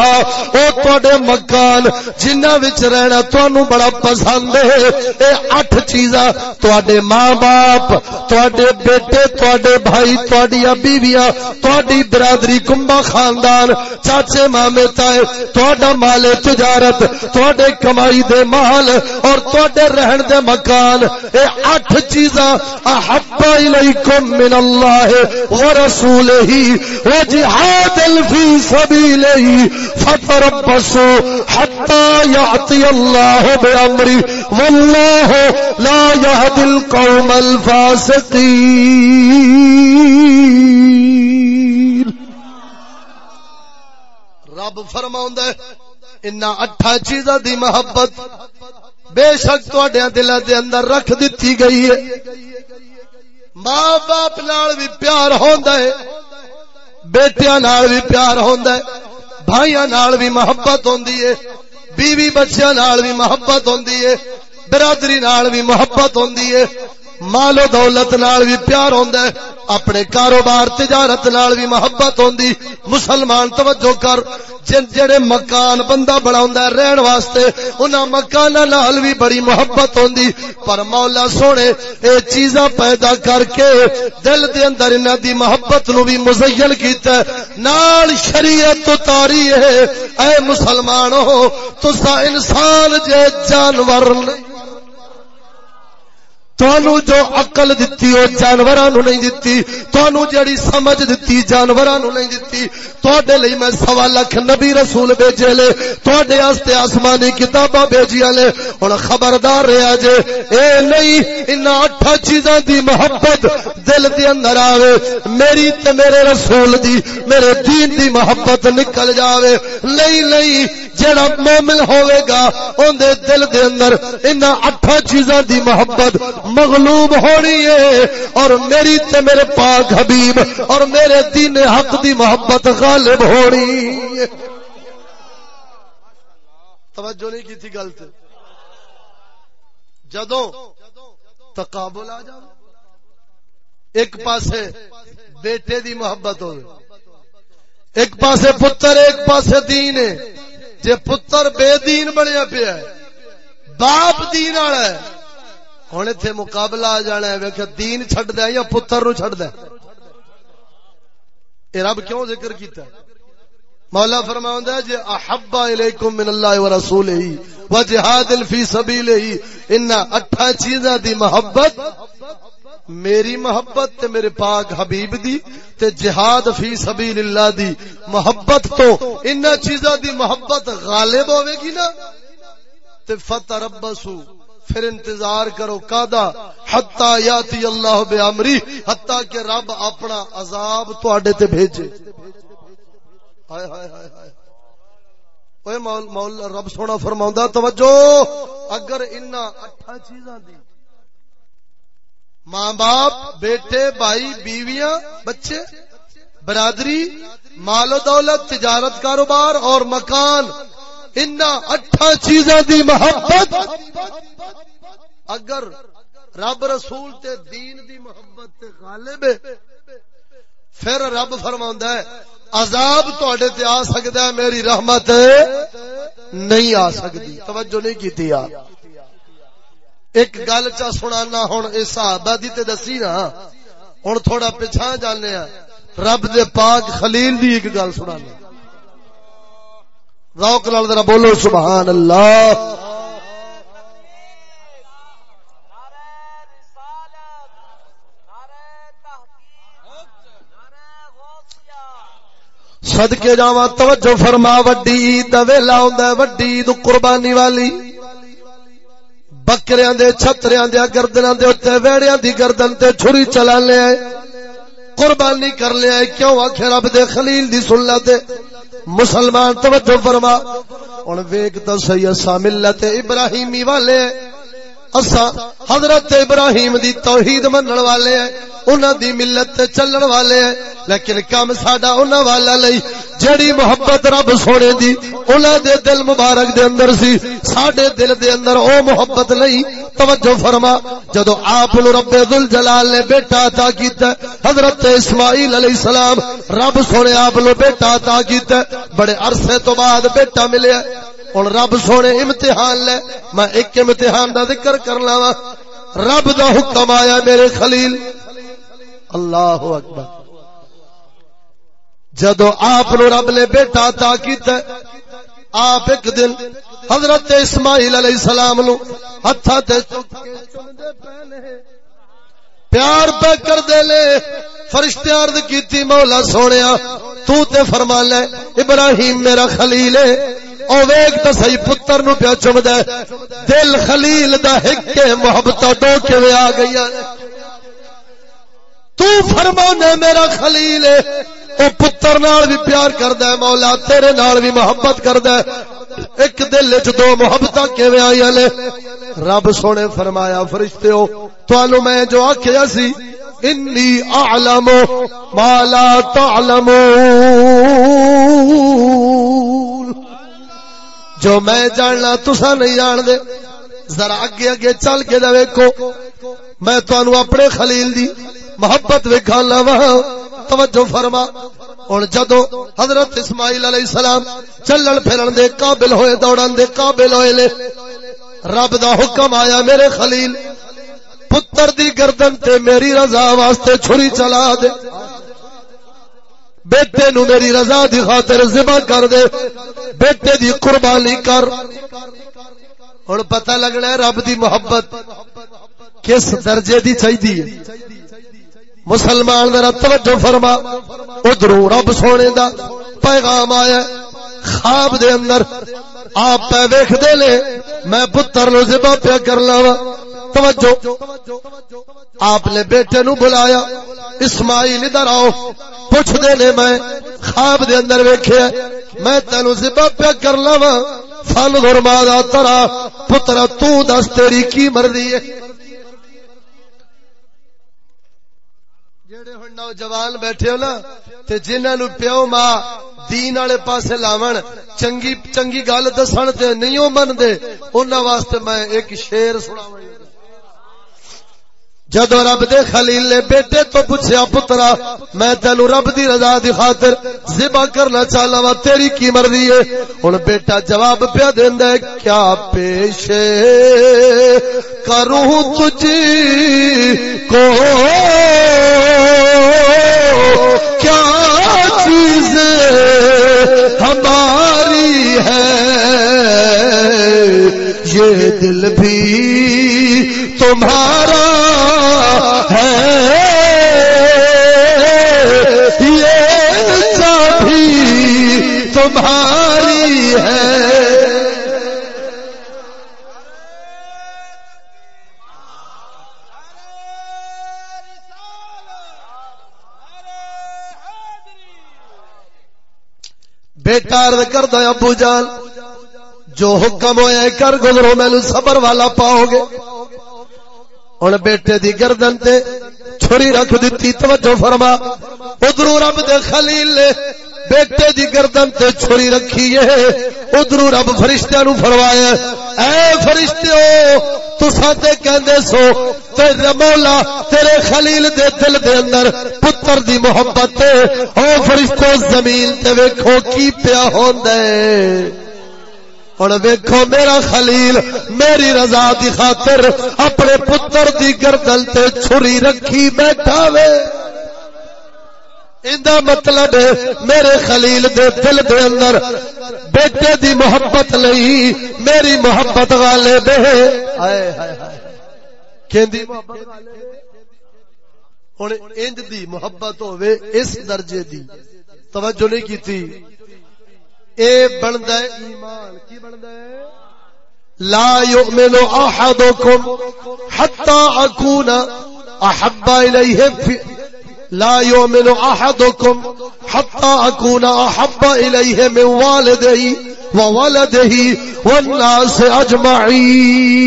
او تواڈے مکان جنہاں وچ رہنا تانوں بڑا پسند ہے۔ اے اٹھ چیزاں تواڈے ماں باپ تواڈے بیٹے، تواڈے بھائی، تواڈیاں بیویاں، تواڈی برادری کمبا خان خاندان، چاچے مامے تائے تھوڑا مال تجارت تھوڑے کمائی دے مال اور تھوڑے رہن دے مکان۔ اے اٹھ چیزاں احب الیکم من اللہ ورسولہ و جہاد فی سبیلہ۔ فتربصوا حتى يعطي الله بأمري والله لا يهدي القوم الفاسقين رب فرما ان اٹھا چیزاں دی محبت بے شک تڈیا دل دے اندر رکھ دیتی گئی ہے۔ ماں باپ نال بھی پیار ہوندا ہے، بیٹیاں نال بھی پیار ہوندا ہے، بھائیاں نال بھی محبت ہوندی ہے، بیوی بچیاں نال بھی محبت ہوندی ہے، برادری نال بھی محبت ہوندی ہے۔ مال و دولت نال بھی پیار ہوندا ہے، اپنے کاروبار، تجارت نال بھی محبت ہوندی، مسلمان توجہ کر، جن جڑے مکان بندہ بناوندا ہے رہن واسطے، انہاں مکاناں نال بھی بڑی محبت ہوندی۔ پر مولا سونے، اے چیزاں پیدا کر کے دل دے اندر انہاں دی محبت نو بھی مزین کیتا ہے۔ نال شریعت اتاری ہے۔ اے مسلمانوں تسا انسان جے جانور نہیں۔ تھانو جو عقل دتی او جانوراں نو نہیں دتی تھانو جڑی سمجھ دتی جانوراں نو نہیں دتی، تواڈے لئی میں سوا لاکھ نبی رسول بھیجے لے، تواڈے واسطے آسمانی کتاباں بھیجیاں لے۔ ہن خبردار رہیا جے، اے نہیں ان اٹھ چیزاں دی محبت دل دے اندر آوے، میری تے میرے رسول دی، میرے دین دی محبت نکل جاوے۔ نہیں نہیں جڑا مومن ہوے گا اون دے دل دے اندر ان اٹھ چیزاں دی محبت مغلوب ہونی ہے اور میری تے میرے پاک حبیب اور میرے دین حق دی محبت غالب ہونی ہے۔ توجہ نہیں کی تھی غلط جدو تقابل آ جائے ایک پاسے بیٹے دی محبت ہو ایک پاسے پتر، ایک پاسے دین ہے۔ جے پتر بے دین بنیا پیا ہے، باپ دین والا ہے۔ ہوں اتنے مقابلہ آ جانا ہے ویک دین چڈ دیا یا پتر نو چڈ دیا رب کیوں ذکر کیتا ہے؟ مولا فرماؤں ہے جے احبا الیکم من اللہ و رسول ہی و جہاد فی سبیل ہی ان اٹھا چیزاں دی محبت میری محبت تے میرے پاک حبیب دی تے جہاد فی سبیل اللہ دی محبت تو ان چیزاں دی محبت غالب ہوے گی نا؟ تے فتح فتربسو پھر انتظار کرو کادا حتا یاتی اللہ بے امری حتا کہ رب اپنا عذاب تواڈے تے بھیجے۔ ہائے ہائے ہائے ہائے۔ اوے مول مول رب سونا فرماوندا توجہ! اگر انہاں اٹھا چیزاں دی۔ ماں باپ، بیٹے، بھائی، بیویاں، بچے، برادری، مال و دولت، تجارت، کاروبار اور مکان ان اٹھا چیزاں دی محبت۔ اگر رب رسول تے دین دی محبت تے غالب ہے، پھر رب فرماوندا ہے، عذاب تواڈے تے آ سکدا ہے، میری رحمت نہیں آ سکتی توجہ نہیں کیتی یار۔ ایک گل چا سنانا ہن اے صحابہ دی تے دسی نا۔ ہن تھوڑا پیچھا جانے ہاں۔ رب دے پاک خلیل دی ایک گل سنانا۔ روک نال ذرا بولو، سبحان اللہ۔ صدقے جاواں، توجہ فرما، وڈی عید ویلا ہوندا وڈی عید قربانی والی۔ بکریاں دے، چھتریاں دے، گردناں دے اوتے، ویڑیاں دی گردن تے چھری چلا لے قربانی کر لے کیوں آکھے رب دے، خلیل دی سنت مسلمان توجہ فرما۔ ہن ویگ تو سی اسا ملت ابراہیمی والے۔ اسا حضرت ابراہیم دی توحید منن والے ہیں انہاں دی ملت تے چلن والے ہیں لیکن کم ساڈا انہاں والا لئی جڑی محبت رب سونے دی انہاں دے دل مبارک دے اندر سی ساڈے دل دے اندر او محبت نہیں توجہ فرما جدو آپ نو رب ذل جلال نے بیٹا عطا کیتا حضرت اسماعیل علیہ السلام رب سونے آپ نو بیٹا عطا کیتا بڑے عرصے تو بعد بیٹا ملیا ہن رب سونے امتحان لے، میں ایک امتحان دا ذکر کرنا وا رب دا حکم آیا میرے خلیل۔ اللہ اکبر۔ جدو آپ رب نے بیٹا عطا کیتا، آپ ایک دن حضرت اسماعیل علیہ السلام نو ہتھاں تے پیار پہ کر دے لے۔ فرشتے عرض کیتی، مولا سونیا، تو تے فرما لے، ابراہیم میرا خلیل ہے۔ او ویک تے صحیح پتر نو پیا چمدا دل خلیل دا ہک محبت دو کیویں آ گئی تو فرمانا میرا خلیل ہے۔ او پتر نال بھی پیار کردا ہے، مولا تیرے نال بھی محبت کردا ہے۔ ایک دل وچ دو محبتاں کیویں آئیاں نے۔ رب سونے فرمایا فرشتےو تانوں میں جو آکھیا سی انی اعلم ما لا تعلمون. جو میں جاننا تسا نہیں جان دے ذرا اگے اگے چل کے دے ویکھو۔ میں تانوں اپنے خلیل دی محبت وکھا لواں توجہ فرما۔ ہوں جدو حضرت اسماعیل علیہ السلام چلن پھرن دے قابل ہوئے، دوڑن دے قابل ہوئے لے، رب دا حکم آیا میرے خلیل، پتر دی گردن تے میری رضا واسطے چھری چلا دے۔ بیٹے نو میری رضا دی خاطر ذبح کر دے، بیٹے دی قربانی کر۔ ہوں پتہ لگنا ہے رب دی محبت کس درجے دی چاہیے مسلمان ذرا توجہ فرما ادھر رب سونے دا پیغام آیا خواب دے اندر آپ پہ ویخ دے لے میں پتر نو ذبح پیا کر لاوا توجہ۔ آپ نے بیٹے نو بلایا، اسماعیل ادھر آؤ۔ پوچھ دے لے میں خواب دے اندر ویکھیا میں تینو ذبح پیا کر لاوا فن غرمادا ترا پتر تو دس تیری کی مرضی ہے۔ جڑے ہن نوجوان بیٹھے ہو نا، تے جنہاں نو پیو ماں دین والے پاسے لاون، چنگی چنگی گل دسن تے نہیں او من دے انہاں واسطے میں ایک شعر سناواں۔ جدو رب دے خلیل نے بیٹے تو پوچھا پترا، میں تینو رب دی رضا دی خاطر ذبح کرنا چاہنا وا، تیری کی مرضی ہے؟ ہن بیٹا جواب پیا دیندا ہے، کیا پیش کروں تجھ کو، کیا چیز ہماری ہے؟ یہ دل بھی تمہارا ہے۔ یہ چابی تمہاری ہے۔ بیٹا عرض کرتا ابو جان، جو حکم ہویا کر گزرو مینو صبر والا پاؤ گے۔ ہوں بیٹے دی گردن تے چھری رکھ دیتی، توجہ فرما۔ ادھر رب دے خلیل بیٹے دی گردن تے چھری رکھی ہے۔ ادھر رب فرشتہ نو فرمایا اے فرشتے تسا تے کہندے سو تیرے مولا تیرے خلیل دے دل دے اندر پتر دی محبت تے او فرشتو، زمین تے ویکھو کی پیا ہوندا ہے۔ ہوں ویکو میرا خلیل، میری رضا دی خاطر اپنے پتر دی گردل تے چھری رکھی بیٹھا وے۔ اندا مطلب میرے خلیل دے دل دے اندر بیٹے دی محبت لئی میری محبت والے بے ہائے ہائے کہندی محبت والے ہن انج دی محبت ہوے اس درجے دی۔ توجہ نہیں کیتی۔ اے بندا ہے ایمان، کی بندا ہے؟ لا يؤمن احدكم حتى اكون احب اليه في لا يؤمن احدكم حتى اكون احب اليه من والده وولده والناس اجمعين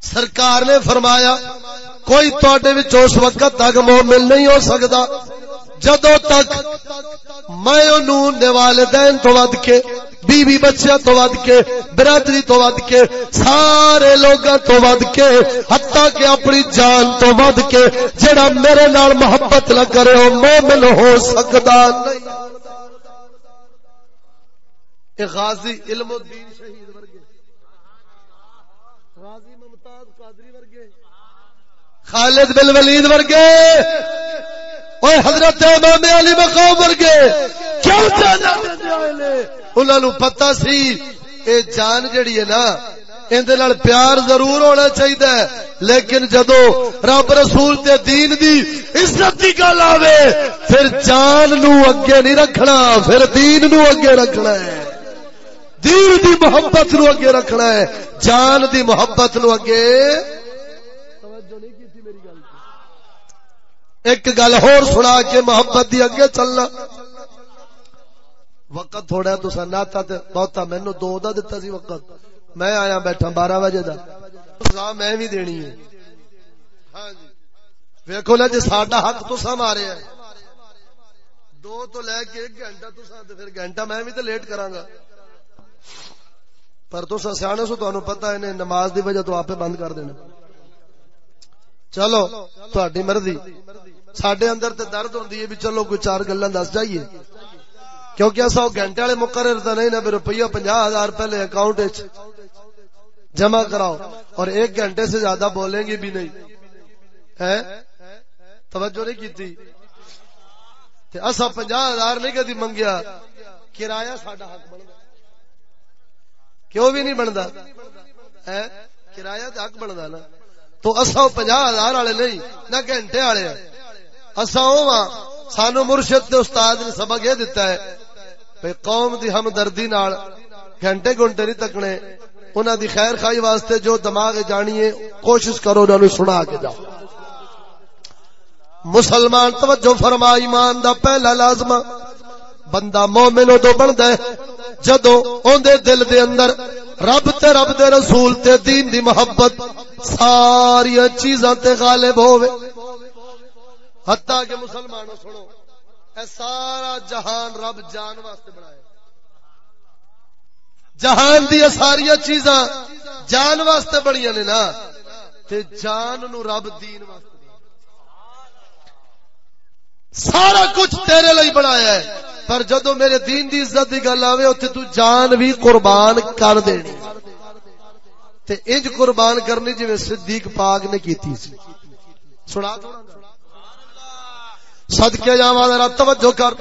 سرکار نے فرمایا کوئی تڈے اس وقت تک مومن نہیں ہو سکتا جدو تک میں والدین تو ود کے، بیوی بچیا تو ود کے، برادری تو ود کے، سارے لوگ تو ود کے ہتا کہ اپنی جان تو ود کے، جڑا میرے نال محبت نہ کرے، وہ مومن ہو سکتا نہیں۔ غازی علم الدین شہید ورگے غازی ممتاز قادری ورگے خالد بن ولید ورگے اوے حضرت امام علی مقام ورگے، کیوں جانا؟ انہاں نو پتہ سی، اے جان جڑی ہے نا اندے نال پیار ضرور ہونا چاہیے لیکن جدو رب رسول تے دین دی عزت دی گل آوے، پھر جان نو اگے نہیں رکھنا، پھر دین نو اگے رکھنا ہے۔ دین دی محبت نو اگے رکھنا ہے، جان دی محبت نو اگے ایک گل ہور سنا کے محبت دی اگے چلنا۔ وقت تھوڑا تو ناتا تے بہتا مینو دو دا دتا سی وقت۔ میں آیا بیٹھا بارہ بجے دا۔ سزا میں بھی دینی ہے۔ ہاں جی۔ ویکھو نا جی ساڈا حق تسا مارے ہے۔ دو تو لے کے ایک گھنٹہ تسا تے پھر گھنٹہ میں بھی تے لیٹ کراں گا پر تسا سیانے سو تانوں پتہ ہے نماز دی وجہ تو آپ بند کر دینا۔ چلو تہاڈی مرضی سڈے اندر تے درد ہوندی ہے بھی چلو کوئی چار گلاں دس جائیے کیونکہ ایسا گھنٹے والے مقرر تو نہیں نا روپیہ پنجا ہزار پہلے اکاؤنٹ جمع کراؤ اور ایک گھنٹے سے زیادہ بولیں گے بھی نہیں ہے توجہ نہیں کی اصا پنجا ہزار نہیں کدی منگیا کرایہ ساڈا حق بنتا کیوں بھی نہیں بنتا کرایہ تو حق بنتا نا تو اصا پنجا ہزار والے نہیں، نہ گھنٹے والے اصا سانو مرشد استاد نے سبق یہ دتا ہے قوم دی ہمدردی نال گھنٹے گھنٹے نہیں تکنے۔ انہوں دی خیر خائی واسطے جو دماغ جانیے کوشش کرو انہوں سنا کے جاؤ۔ مسلمان توجہ فرما، ایمان دا پہلا لازمہ بندہ مومن ادو بنتا ہے۔ جدو اندر دل دے اندر رب تے رب دے رسول تے دین دی محبت ساری چیزاں تے غالب ہوئے حتیٰ کہ مسلمانوں سنو، اے سارا جہان رب جان واسطے بنایا۔ جہان دیا ساری چیزاں جان واسطے بڑی نے نا، تے جان نو رب دین واسطے سارا کچھ تیرے لئی بنایا ہے، پر جدو میرے دین دی عزت دی گل آوے اوتھے تو جان بھی قربان کر دینی۔ تے انج قربان کرنی جویں صدیق پاک نے کیتی سی۔ سنا صدقے جاواں ذرا توجہ کر۔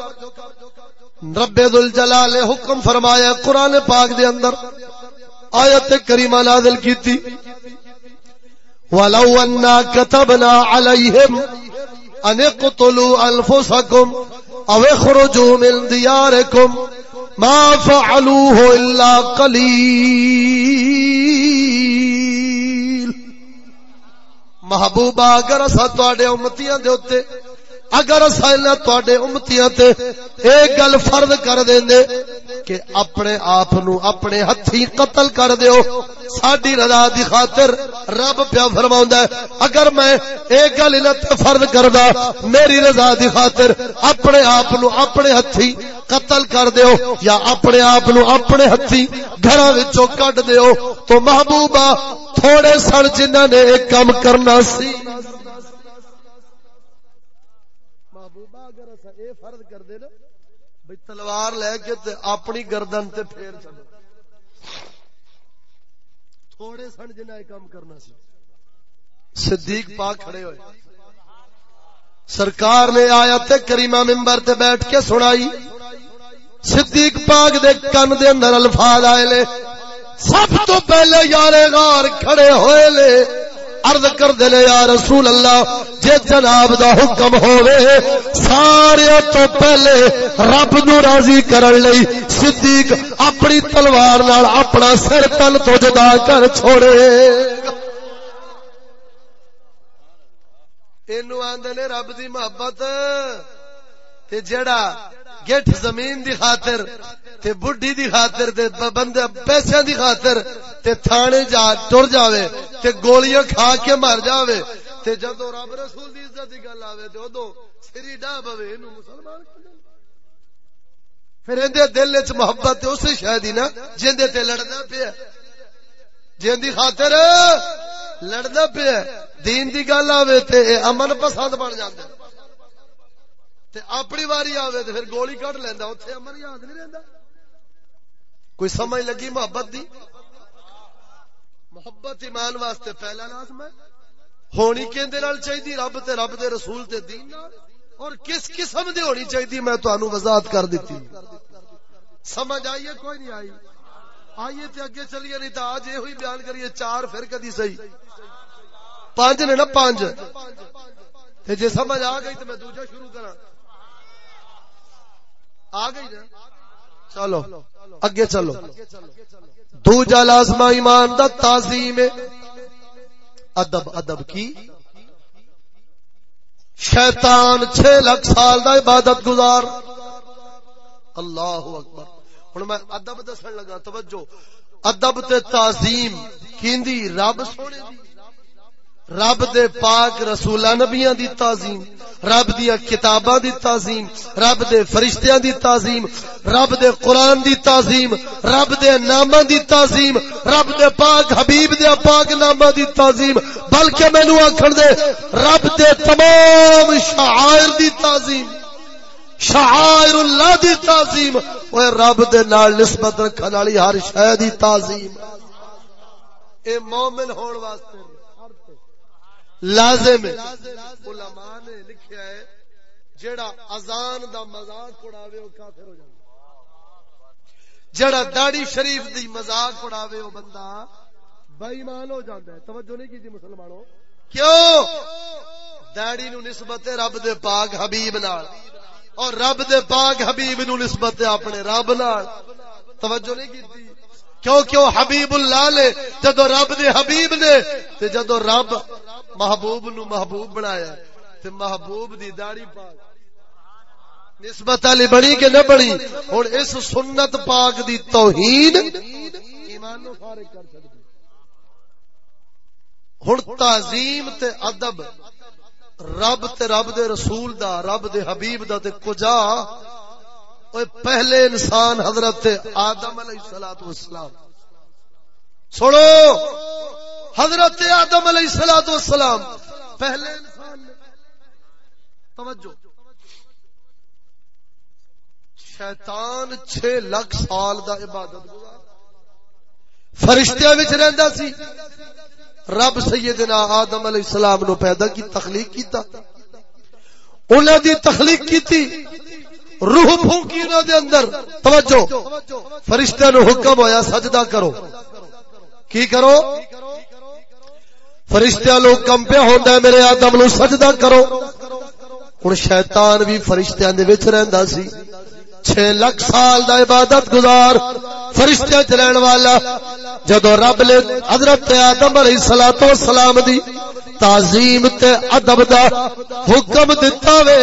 رب ذل جلال حکم فرمایا قرآن پاک دے اندر آیت کریمہ نازل کیتی۔ ولو انا كتبنا عليهم ان اقتلوا انفسكم او اخرجوا من دياركم ما فعلوه الا قليل. محبوبہ اگر اسا تواڈے امتیاں دے اوتے اگر تے امتیاں تے ایک گل فرض کر دیندے کہ اپنے آپ نو اپنے ہتھی قتل کر دیو، ساڈی رضا دی خاطر رب پیا فرماوندا ہے۔ اگر میں ایک گل انہاں تے فرض کردا، میری رضا دی خاطر اپنے آپ نو اپنے ہتھی قتل کر دیو یا اپنے آپ نو اپنے ہتھی گھراں وچوں کڈ دیو، تو محبوبہ تھوڑے سن جنہاں نے ایک کام کرنا سی۔ اے فرض کر دے بھائی تلوار لے کے تے اپنی گردن تے پھیر چلو تھوڑے سن جنہ کام کرنا سی صدیق پاک کھڑے ہوئے سرکار نے آیا تے کریمہ ممبر تے بیٹھ کے سنائی صدیق پاک دے کن دے اندر الفاظ آئے لے سب تو پہلے یارے غار کھڑے ہوئے لے عرض کر دے یا رسول اللہ، جے جناب دا حکم ہووے، سارے تو پہلے رب نو راضی کرن لئی صدیق اپنی تلوار نال اپنا سر تن تو جدا کر چھوڑے۔ اینو آندے نے رب دی محبت۔ تے جڑا گٹھ زمین دی خاطر تے بڈھی دی خاطر تے بندے پیسے دی خاطر تے تھانے جا ٹر جاوے تے گولیاں کھا کے مر جاوے تے جدو رب رسول دی عزت دی گل آوے تے اودو سری ڈا پوے اینو مسلمان پھر اندے دل وچ محبت تے اسی شے دی نا جیندے تے لڑدا پیا۔ جیندی خاطر لڑدا پیا۔ دین دی گل آوے تے امن پسند بن جاندا تے اپنی واری آوے تے پھر گولی کٹ لیندا، اوتھے امن یاد نہیں رہندا؟ کوئی سمجھ لگی محبت دی؟ محبت ایمان واسطے پہلا لازم ہے۔ ہونی کیندے نال چاہیے رب تے رب دے رسول تے دین نال۔ اور کس قسم دی ہونی چاہیے میں تانوں وضاحت کر دتی سمجھ آئیے کوئی نہیں آئی۔ آئیے تے اگے چلیے، نہیں تا آج یہ ہوئی بیان کریے، چار پھر کدی صحیح۔ پانچ نے نا پانچ۔ تے جے سمجھ آ گئی تے میں دوجا شروع کراں۔ آ گئی نا؟ چلو، اگے چلو۔ دوجا لازمہ ایمان دا تعظیم ادب ادب کی؟ شیطان چھ لاکھ سال دا عبادت گزار۔ اللہ اکبر۔ ہوں میں ادب دسن لگا، توجہ۔ ادب تے تعظیم، کیندی؟ رب سونے دی۔ رب دے پاک رسولہ نبیاں دی تعظیم، رب دیا کتاباں دی تعظیم، رب دے فرشتیاں دی تعظیم، رب دے قرآن دی تعظیم، رب دے نامہ دی تعظیم، رب دے پاک حبیب دے پاک نامہ دی تعظیم، بلکہ مینو آکھن دے، رب دے تمام شعائر دی تعظیم، شعائر اللہ دی تعظیم اوے رب دے نال نسبت رکھن والی ہر شے دی تعظیم۔ اے مومن ہون واسطے۔ لازم علماء نے لکھیا ہے جڑا اذان دا مذاق اڑاوے او کافر ہو جاندا جڑا داڑھی شریف دی مذاق اڑاوے او بندہ بے ایمان ہو جاندا ہے۔ توجہ نہیں کیتی مسلمانوں۔ کیوں؟ داڑھی نو نسبت ہے رب دے پاک حبیب نال۔ اور رب دے پاک حبیب نو نسبت ہے اپنے رب نال۔ توجہ نہیں کیتی؟ کیوں؟ کیوں؟ حبیب اللہ نے جدو رب دے حبیب نے تے جدو رب محبوب نو محبوب بنایا تے محبوب دی داڑھی پاک نسبت علی بنی کہ نہ بنی، ہن اس سنت پاک دی توہین ایمان نو فارغ کر سکدی. ہن تعظیم تے ادب، رب تے رب دے رسول دا، رب دے حبیب دا تے کجا؟ اوے پہلے انسان حضرت آدم علیہ الصلوۃ والسلام سنو! حضرت آدم علیہ الصلوۃ والسلام، پہلے انسان توجہ۔ شیطان 6 لاکھ سال دا عبادت گزار۔ فرشتیاں وچ رہندا سی۔ رب سیدنا آدم علیہ السلام نو پیدا کی تخلیق کیتا۔ انہاں دی تخلیق کیتی۔ روح پھونکی انہاں دے اندر۔ توجہ۔ فرشتیاں نو حکم ہویا، سجدہ کرو۔ کی کرو؟ فرشتیاں لوگ کم پہ ہوندا ہے، میرے آدم نو سجدہ کرو۔ ہن شیطان بھی فرشتیاں دے وچ رہندا سی۔ چھ لکھ سال دا عبادت گزار فرشتے چلین والا۔ جدو رب نے حضرت آدم علیہ الصلوۃ والسلام دی تعظیم تے ادب دا حکم دتا وے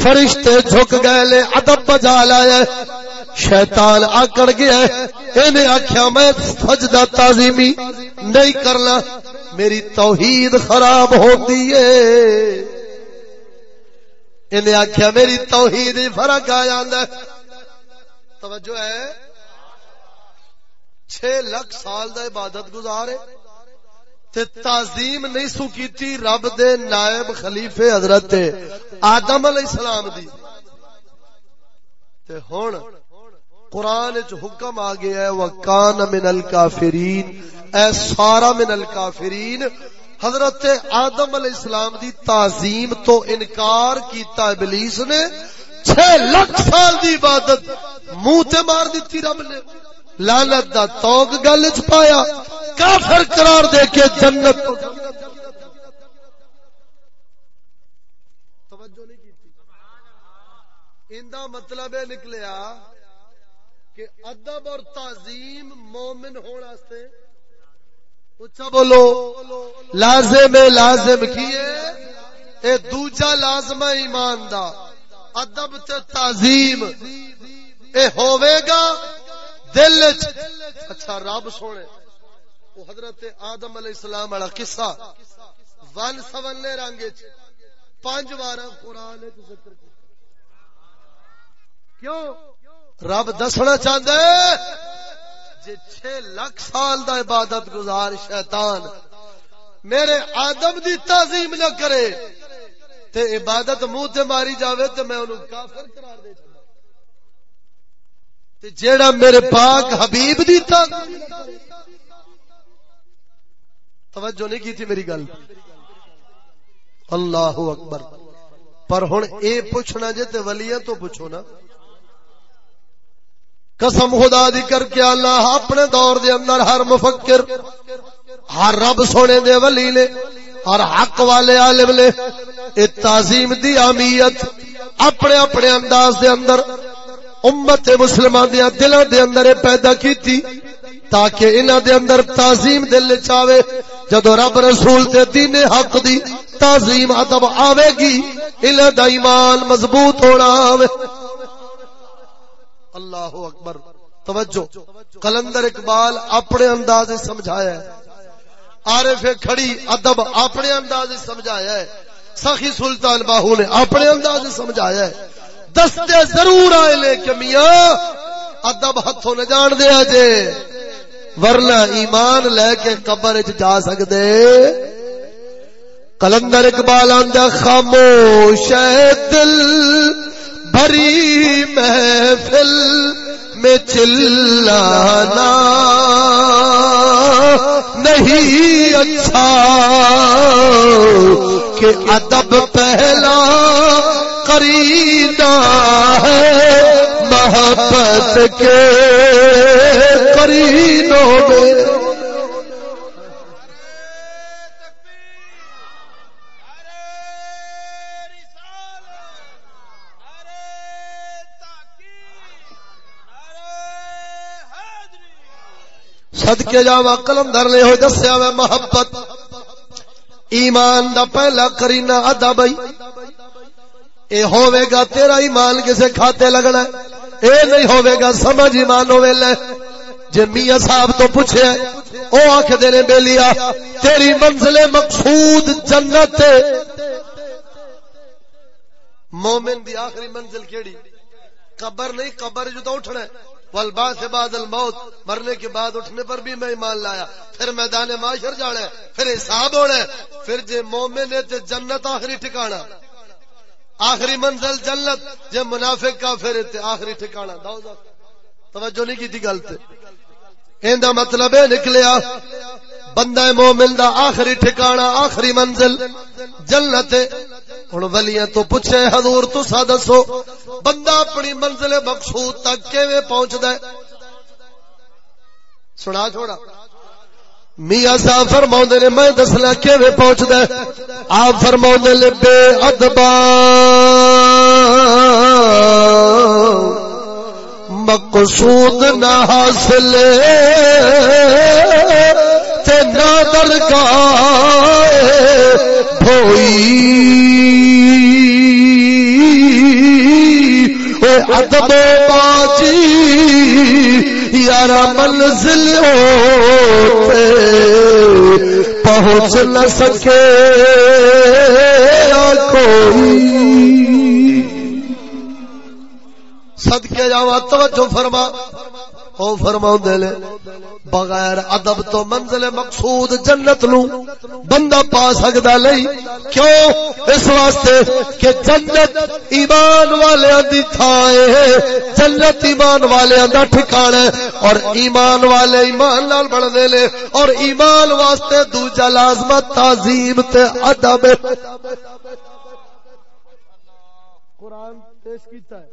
فرشتے جھک گئے، لے ادب بجا لایا شیطان آکڑ گیا انہیں آکھیا، میں سجدہ تعظیمی نہیں کرنا، میری توحید خراب ہوتی ہے۔ انہیں آخیا میری توحید ہی فرق آ جانا توجہ ہے۔ چھ لاکھ سال دا عبادت گزارے تے تعظیم نہیں سو کیتی رب دے نائب خلیفے حضرت آدم علیہ السلام دی۔ تے ہن قرآن چ حکم آ گیا ہے، وکان من الکافرین اے سارا من الکافرین حضرت آدم علیہ السلام دی تعظیم تو انکار کیتا ابلیس نے۔ چھ لاکھ سال دی عبادت، منہ تے مار دیتی رب نے۔ لعنت دا توگ گل چ پایا۔ کافر قرار دے کے جنت توجہ نہیں کیتی ایندا مطلب ہے نکلیا کہ ادب اور تعظیم مومن ہونے واسطے اچھا بولو لازم لازم کیے اے دوجا لازم ایمان دا ادب تے تعظیم اے ہوے گا دل اچھا رب سونے وہ حضرت آدم علیہ السلام والا قصہ ون سونے رنگ پانچ بار قرآن ذکر کیوں؟ رب دسنا چاہتا ہے جے چھ لاکھ سال دا عبادت گزار شیطان میرے آدم دی تعظیم نہ کرے تے عبادت منہ تے ماری جاوے تے میں انہوں کافر قرار دے چھنا تے جیڑا میرے پاک حبیب دی تعظیم توجہ نہیں کی تھی میری گل؟ اللہ اکبر۔ پر ہن اے پوچھنا جے تے ولیاں تو پوچھو نا۔ قسم خدا دی کر کے اللہ اپنے دور دے اندر ہر مفکر، ہر رب سونے دے ولی نے ہر حق والے عالم نے اے تعظیم دی اہمیت اپنے اپنے انداز دے اندر، امت مسلمان دیا دلوں دے اندر پیدا کیتی، تاکہ انہاں دے اندر تعظیم دل چاوے جدو رب رسول تے دین حق دی تعظیم ادب آوے گی انہاں دا ایمان مضبوط ہونا آوے۔ اللہ اکبر، توجہ۔ کلندر اقبال اپنے انداز سمجھایا ہے۔ عارف کھڑی ادب اپنے انداز سمجھایا ہے۔ سخی سلطان باہو نے اپنے انداز سمجھایا ہے۔ دستے ضرور آئے لے کہ میاں، ادب ہاتھوں نے جان دیا جے۔ ورنہ ایمان لے کے قبر جا سکتے کلندر اقبال آندہ خاموش دل، بھری محفل میں چلانا۔ نہیں اچھا کہ ادب پہلا کرینا ہے محبت کے کرینوں میں۔ صدقے جاوا کلندر نے ہوئے دسیا میں محبت۔ ایمان دا پہلا کرینا ادا بھائی۔ اے ہوے گا تیرا ایمان کسے کھاتے لگنا اے نہیں ہوے گا، سمجھ ایمان ہوے لے۔ جے میاں صاحب تو پوچھے، او آخ دے بے لیا تیری منزل مقصود جنت مومن دی آخری منزل کیڑی؟ قبر نہیں، قبر جو تو اٹھنا ہے۔ والبا سے بعد الموت، مرنے کے بعد اٹھنے پر بھی میں ایمان لایا۔ پھر میدان معاشر جانا ہے، پھر حساب ہونا ہے۔ پھر جے مومن ہے تے جنت آخری ٹھکانا۔ آخری منزل جنت، جے منافق کا پھر تے آخری ٹھکانا توجہ نہیں کی تھی غلط ایندا مطلب ہے نکلیا، بندہ مومن دا آخری ٹھکانا آخری منزل جنت ہن ولیاں تو پوچھے، حضور تو سا دسو، بندہ اپنی منزل مقصود تک کیویں پہنچدا ہے؟ سنا چھوڑا۔ میاں صاحب فرماؤں نے، میں دسنا کیویں پہنچدا ہے؟ آپ فرماؤں نے، بے ادبا۔ مقصود نہ حاصل تے نہ درگاہ بھوئی اے ادب باجی یار منزل ہوتے پہنچ نہ سکے کوئی۔ صدقے جاوا توجہ فرما۔ او فرما دے لے بغیر ادب تو منزل مقصود جنت نو بندہ پا سکدا نہیں۔ کیوں؟ اس واسطے کہ جنت ایمان والے دی تھائے جنت ایمان والے دا ٹھکانہ ہے۔ اور ایمان والے ایمان نال بڑھنے لے اور ایمان واسطے دوجا لازمت تعظیم تے ادب قرآن پیش کیتا ہے۔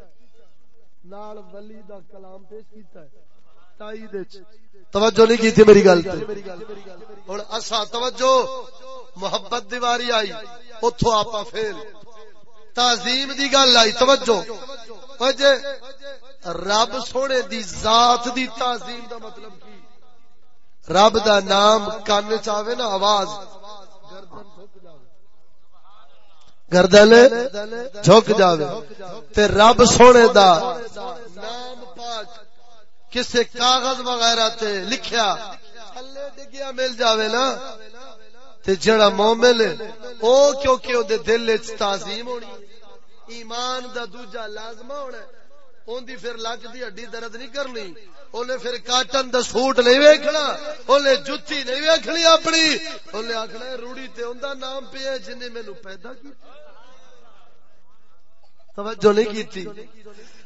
نال ولی دا کلام پیش کیتا ہے۔ تائید توجہ نہیں کی تھی میری گل ہن اسا توجہ، محبت دیواری آئی اوتھوں آپا فیل۔ تعظیم دی گل آئی، توجہ۔ او جے، رب سونے دی ذات دی تعظیم دا مطلب کی؟ رب دا نام کان چاوے نا، آواز۔ گردن جھک جاوے۔ تے رب سونے دا نام کسے کاغذ وغیرہ تے لکھیا، تھلے ڈگیا مل جاوے نا۔ تے جڑا مومن، او کیونکہ او دے دل وچ تعظیم ہونی، ایمان دا دوجا لازمہ ہونا اون دی پھر لک دی ہڈی درد نہیں کرنی۔ اونے پھر کاٹن دا سوٹ نہیں ویکھنا، اونے جُتی نہیں ویکھنی اپنی۔ اونے آکھنا روڑی تے اوندا نام پیا جن نے مینوں پیدا کیتا توجہ نہیں کیتی۔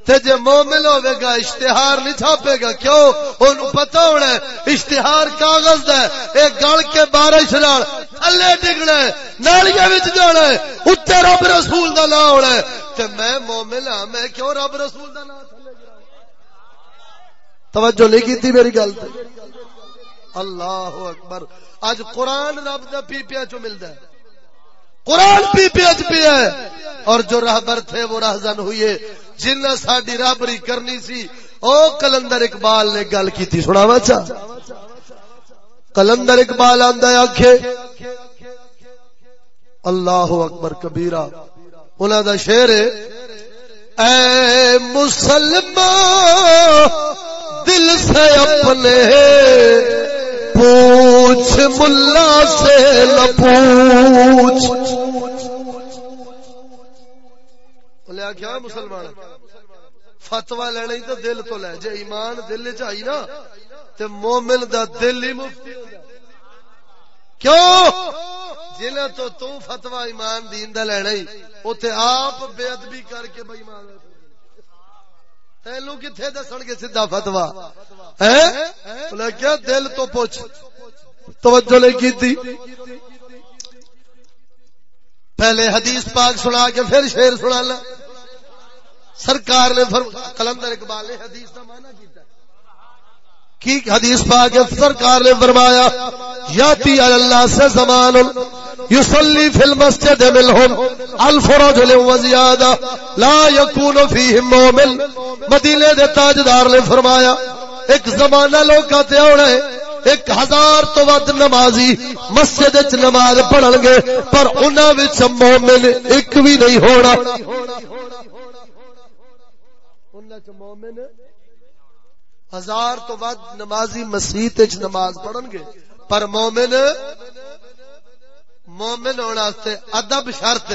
تے جے مومن ہوے گا، اشتہار نہیں چھاپے گا، کیوں؟ اونوں پتہ ہونا ہے، اشتہار کاغذ دا ہے۔ اے گل کے بارش نال تھلے ڈگنا ہے، نالیاں وچ جانا ہے اوتے رب رسول دا نام ہونا ہے۔ تے میں مومن ہاں میں کیوں رب رسول دا نام تھلے توجہ نہیں کیتی میری گل تے۔ اللہ اکبر۔ اج قرآن رب دا پی پیا چو ملدا ہے؟ قرآن پی پی اچ پی ہے۔ اور جو رہبر تھے وہ رہزن ہوئے۔ جن ساڈی رابری کرنی سی، او کلندر اقبال نے گل کی تھی سنا بچا کلندر اقبال آندا آکھے اللہ اکبر کبیرہ، انہاں دا شعر ہے، اے مسلمان دل سے اپنے پوچھ، ملا سے لپوچھ بولے کیا مسلمان۔ فتوا لینا تو دل تو لے۔ جے ایمان دل چاہی نا، تے مومن دا دل ہی مفتی کیوں؟ جنہ تو تو فتوا ایمان دین دا لینا ہی، اوتے آپ بے ادبی کر کے بے ایمان تینوں کتنے دسن گے سیدا فتوا کیا دل تو پوچھ، توجہ نہیں کی تھی پہلے حدیث پاک سنا کے پھر شیر سنا لا۔ سرکار نے کلندر اقبال نے حدیث کا مانا کیتا۔ کی حدیث پاک سرکار نے فرمایا یاتی اللہ سے زمان یصلی فی المسجد منهم الف رجل وزیادہ لا یکون فیہم مومن۔ مدینے دے تاجدار نے فرمایا، ایک زمانہ لوگ تے آنا ہے، ایک ہزار تو ود نمازی مسجد چ نماز پڑھن گے، پر انہاں وچ مومن ایک بھی نہیں ہونا۔ انہاں چ مومن ہزار تو ود نمازی مسجد چ نماز پڑھن گے۔ پر مومن مومن ہونے ادب شرط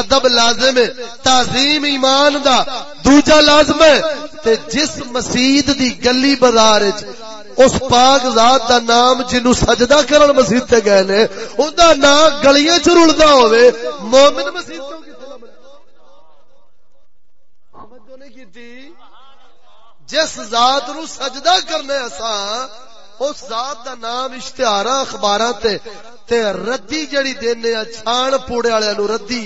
ادب لازم ہے۔ تعظیم ایمان دا دوجا لازم ہے۔ تے جس مسجد دی گلی بازار اس پاک ذات دا نام جنو سجدہ کرن مسجد تے گئے نے اوندا نام گلیاں چ رلدا ہوے مومن مسجد تو کتے لبنا توجہ نہیں کیتی جس ذات نو سجدہ کرنے اساں، اس ذات دا نام اشتہار اخباراں تے تے ردی جڑی دینے چھان پوڑے والے نو ردی۔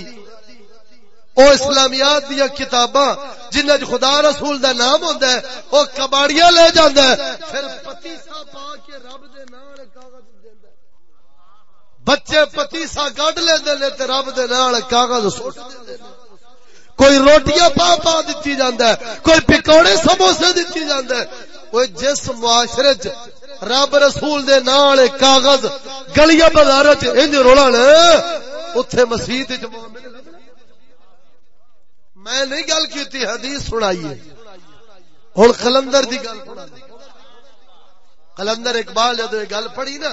او اسلامیات دیا کتاباں جنہ خدا رسول دا نام ہوندا ہے، او کباڑیاں لے جاندا ہے۔ پھر پتیسا پا کے رب دے نال کاغذ دیندا بچے پتیسا گڈ لیندے نے تے رب دے نال کاغذ سٹ دیندے نے۔ کوئی روٹیاں پا پا دتی جاندا ہے، کوئی پکوڑے سموسے دتی جاندا ہے۔ کوئی جس معاشرے چ رب رسول دے نال کاغذ، گلیاں بازار چ انج رولن اوتھے مسجد وچ میں نہیں گل کی حدیث سنائیے ہوں کلندر دی گل کلندر اقبال جب یہ گل پڑھی نا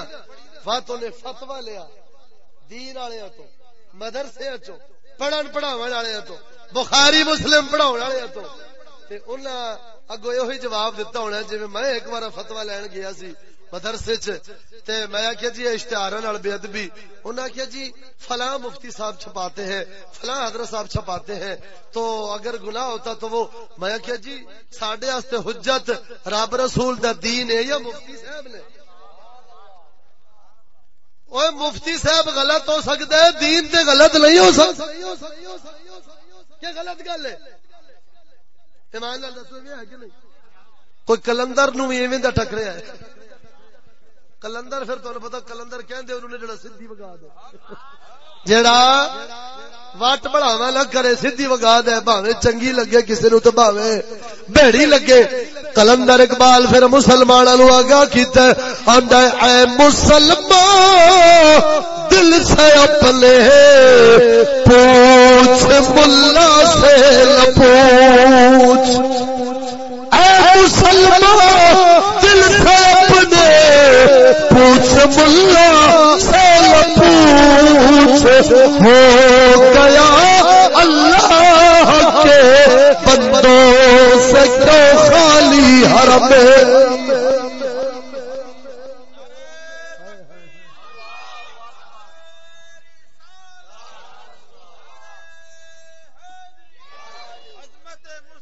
فاتو نے فتوا لیا دین والے تو، مدرسے چو پڑھن پڑھاو والے تو۔ بخاری مسلم پڑھاؤ والے تو۔ اگو یہ جواب دیتا ہونا جی میں ایک بار فتوا لین گیا سی مدرسے چ، تے میں کیا جی اشتہار بے ادبی۔ انہوں نے جی فلاں مفتی صاحب چھپاتے ہیں، فلاں حضرت صاحب چھپاتے ہیں۔ تو اگر گناہ ہوتا تو وہ، میں کیا جی سڈے حجت رب رسول دا دین ہے یا مفتی صاحب نے؟ وہ مفتی صاحب غلط ہو سکتا ہے، دین تے غلط نہیں ہو سکتا۔ کیا غلط گل ہے؟ ایمان لال دسو ہے کہ نہیں؟ کوئی کلندر نو بھی ایویں دا ٹکریا ہے۔ کلندر پھر تمہیں پتا کلندر کہندے انہوں نے جڑا سدھی وگا دے جڑا وٹ بڑھاوا نہ کرے سدھی وگا دے، بھاوے چنگی لگے کسی نو تو بھاوے بھڑی لگے۔ کلندر اقبال پھر مسلماناں نو آگاہ کیتا آندا اے مسلمان، دل سے اپنے پوچھ، ملا سے نہ پوچھ۔ اے مسلمان، دل سے اپنے پوچھ، ملا سے پوچھ ہو گیا اللہ کے بندوں سے تو خالی حرم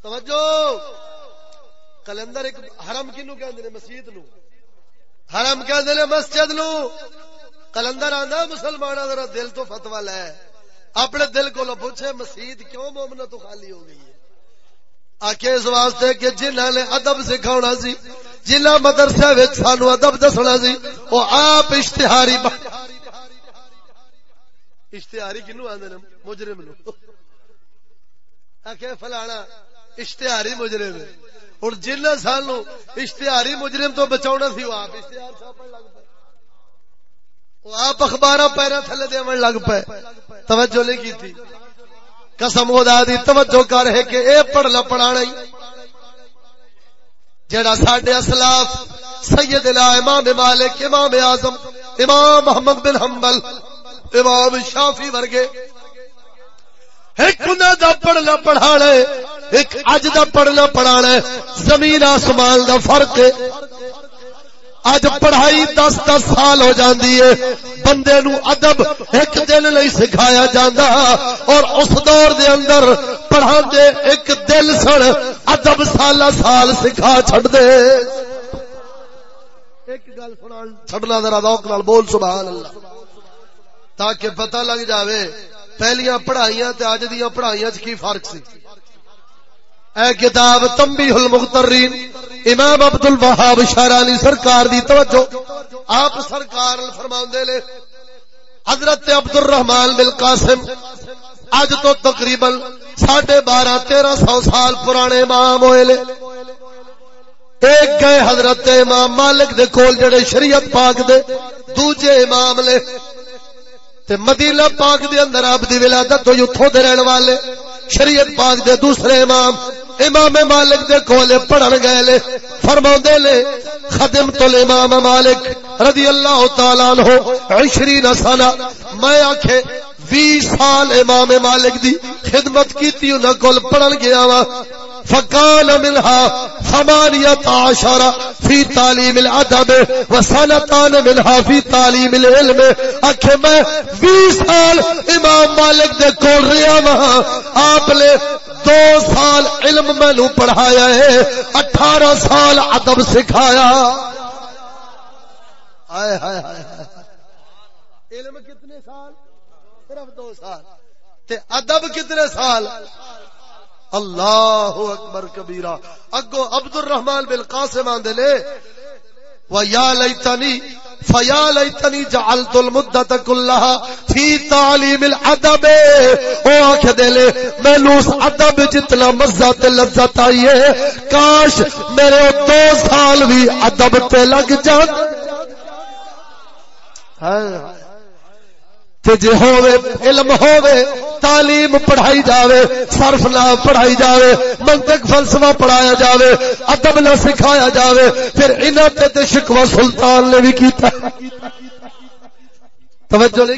توجہ۔ کلندر ایک حرم کنو کہ مسجد نو حرم کہتے ہیں مسجد نو کلندر آندا مسلمان ذرا دل تو فتوا لے۔ اپنے دل کو لو پوچھے مسجد کیوں مومن تو خالی ہو گئی ہے؟ آکے اس واسطے کہ جنہوں نے ادب سکھاؤنا سی جنہ مدرسے سانو ادب دسنا سی، وہ آپ اشتہاری با... اشتہاری کنو آدھے مجرم نو۔ آکے فلانا، اشتہاری مجرم ہے۔ ہوں جن سال اشتہاری مجرم تو بچا سی، وہ آپ اشتہار چھاپن لگ پے۔ وہ آپ اخبار پیرا تھلے دے لگ پے توجہ نہیں کی تھی۔ قسم خدا دی، توجہ کر ہے کہ اے پڑھنا پڑھانا ہی۔ جڑا ساڈے اسلاف سید لا امام مالک، امام اعظم، امام محمد بن حنبل، امام شافی ورگے۔ ایک انہاں دا پڑھنا پڑھانا ہے، ایک اج دا پڑھنا پڑھانا ہے۔ زمین آسمان دا فرق ہے۔ اج پڑھائی دس دس سال ہو جاندی ہے۔ بندے نو ادب ایک دن نہیں سکھایا جاندا اور اس دور دے اندر پڑھا دے ایک دل سن ادب سالا سال سکھا چھڑ دے ایک گل سنان، چھڑنا ذرا ذوق نال بول سبحان اللہ تاکہ پتہ لگ جاوے، پہلیاں پڑھائیاں تے اج دیاں پڑھائیاں وچ کی فرق سی؟ اے کتاب تنبیہ المغترین امام عبد الوہاب شارانی سرکار دی توجہ۔ آپ سرکار فرماوندے لے حضرت عبد الرحمن بن قاسم، اج تو تقریباً ساڑھے بارہ، تیرہ سو سال پرانے امام ہوئے لے ایک گئے حضرت امام مالک دے کول جڑے شریعت پاک دے، دوجے امام لے تے مدینہ پاک دے اندر آپ دی ولادت ہوئی، اتھوں دے رہن والے۔ شریعت پاک دے دوسرے امام امام مالک دے کولے پڑھن گئے لے فرما لے خدم تو امام مالک رضی اللہ تعالیٰ عنہ عشرین سالہ میں آکھے وی سال امام مالک دی خدمت کیتی انہاں کول پڑھن گیا وا۔ فقال منها ثمانية عشر في تعليم الأدب وسنتان منها في تعليم العلم۔ اکھے میں بیس سال امام مالک دے کول رہا وہاں آپ نے دو سال علم میں نو پڑھایا ہے، اٹھارہ سال ادب سکھایا۔ ہائے ہائے ہائے علم کتنے سال؟ صرف دو سال تے ادب کتنے سال؟ اللہ اکبر کبیرہ۔ اگو عبد الرحمان بالقاسم آندے لے وَيَا لَيْتَنِي فَيَا لَيْتَنِي جَعَلْتُ الْمُدَّةَ كُلَّهَا فِي تَعْلِيمِ الْعَدَبِ او آنکھ دے لے میں لوس عدب جتنا مزہ تے لذت آئی ہے، کاش میرے دو سال بھی عدب تے لگ جان۔ ہاں۔ تے جے ہووے، علم ہووے، تعلیم پڑھائی جاوے، صرف نہ پڑھائی جاوے، منطق فلسفہ پڑھایا جاوے، ادب نہ سکھایا جاوے، پھر انہاں تے تے شکوہ سلطان نے بھی کیتا۔ توجہ لے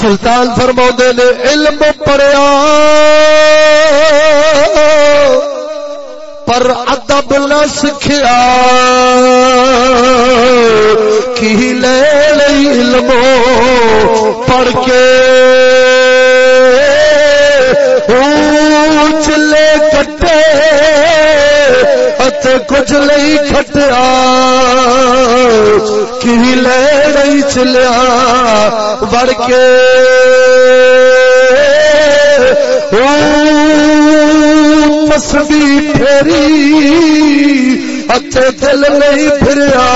سلطان فرما نے، علم پڑھیا۔ پر ادب نہ سکھیا۔ کی لے علم پڑھ کے۔ چلے کٹے ات کچھ نہیں کھٹیا۔ کی لے نہیں چلیا بڑھ کے۔ تسبی پھیری اچھے دل نہیں پھریا۔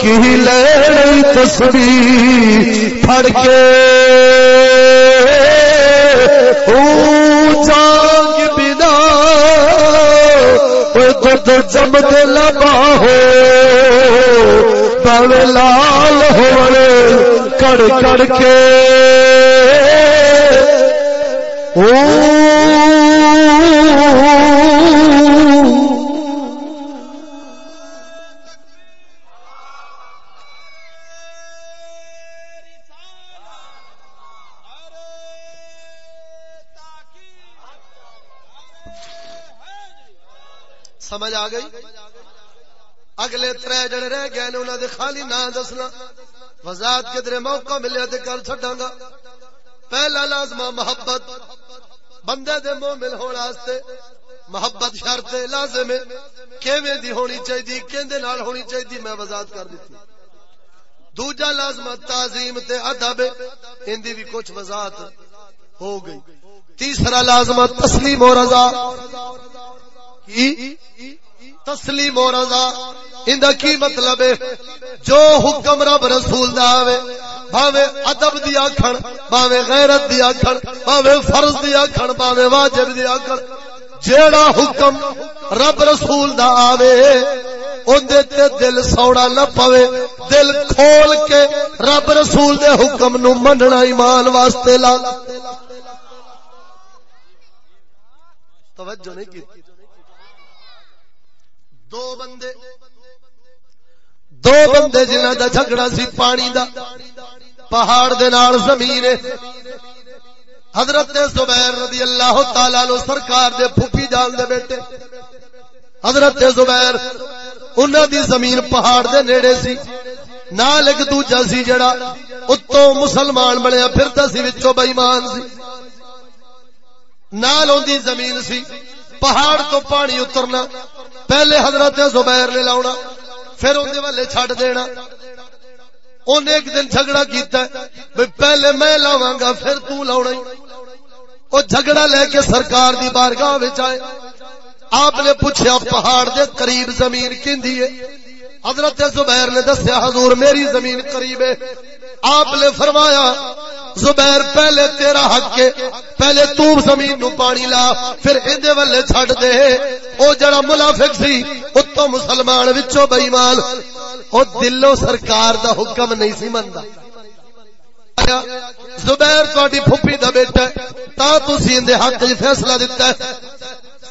کی لے نہیں تسبی پھڑ کے۔ جاگ بنا دودھ جم دل باہو پل لال ہو کڑ کڑ کے۔ او سمجھ آ گئی؟ اگلے تر جڑے رہ گئے نے انہوں نے خالی نہ دسنا۔ وزاد کدھر موقع ملے تو کر چڈا گا۔ پہلا لازمہ محبت۔ بندے دے مومن ہونے واسطے محبت شرط لازم ہے۔ کیویں دی ہونی چاہیے کیندے نال ہونی چاہیے میں وضاحت کر دیتی۔ دوجا لازم تعظیم تے ادب ان دی بھی کچھ وضاحت ہو گئی۔ تیسرا لازم تسلیم و رضا۔ کی؟ تسلیم و رضا۔ ان کی مطلب ہے؟ جو حکم رب رسول دا آوے باوے ادب دی آکھن باوے غیرت دی آکھن باوے فرض دی آکھن باوے واجب دی آکھن۔ جیڑا حکم رب رسول دا آوے اندے تے دل سوڑا نہ پوے۔ دل کھول کے رب رسول دے حکم نو مننا ایمان واسطے لا۔ توجہ نہیں کی۔ دو بندے۔ دو بندے جنہ دا جھگڑا سی پانی دا۔ پہاڑ دے نال زمین حضرت زبیر رضی اللہ تعالی عنہ سرکار دے پھوپھی جان دے بیٹے۔ حضرت زبیر انہاں دی زمین پہاڑ دے نیڑے سی۔ نال ایک دوجا سی جڑا اتوں مسلمان بنیا پھرتا سی، وچوں بے ایمان سی۔ نال اون زمین سی۔ پہاڑ تو پانی اترنا، پہلے حضرت زبیر نے لاؤنا، پھر اندر والے چھڈ دینا۔ انہیں ایک دن جھگڑا کیتا ہے، بھئی پہلے میں لاواں گا، پھر تو لاؤنا وہ جھگڑا لے کے سرکار دی بارگاہ وچ آئے۔ آپ نے پوچھا پہاڑ دے قریب زمین کیندی ہے؟ حضرت زبیر نے دسیا، حضور میری زمین قریب ہے. آپ نے فرمایا، زبیر، پہلے تیرا حق ہے، پہلے تو زمین نو پانی لا، پھر ایندے والے چھڈ دے. او جڑا منافق سی اتو مسلمان وچوں بے ایمان او دلوں سرکار دا حکم نہیں سی مندا۔ زبیر تہاڈی پھپھی دا بیٹا ہے، تا تسی ان دے حق وچ فیصلہ دتا ہے۔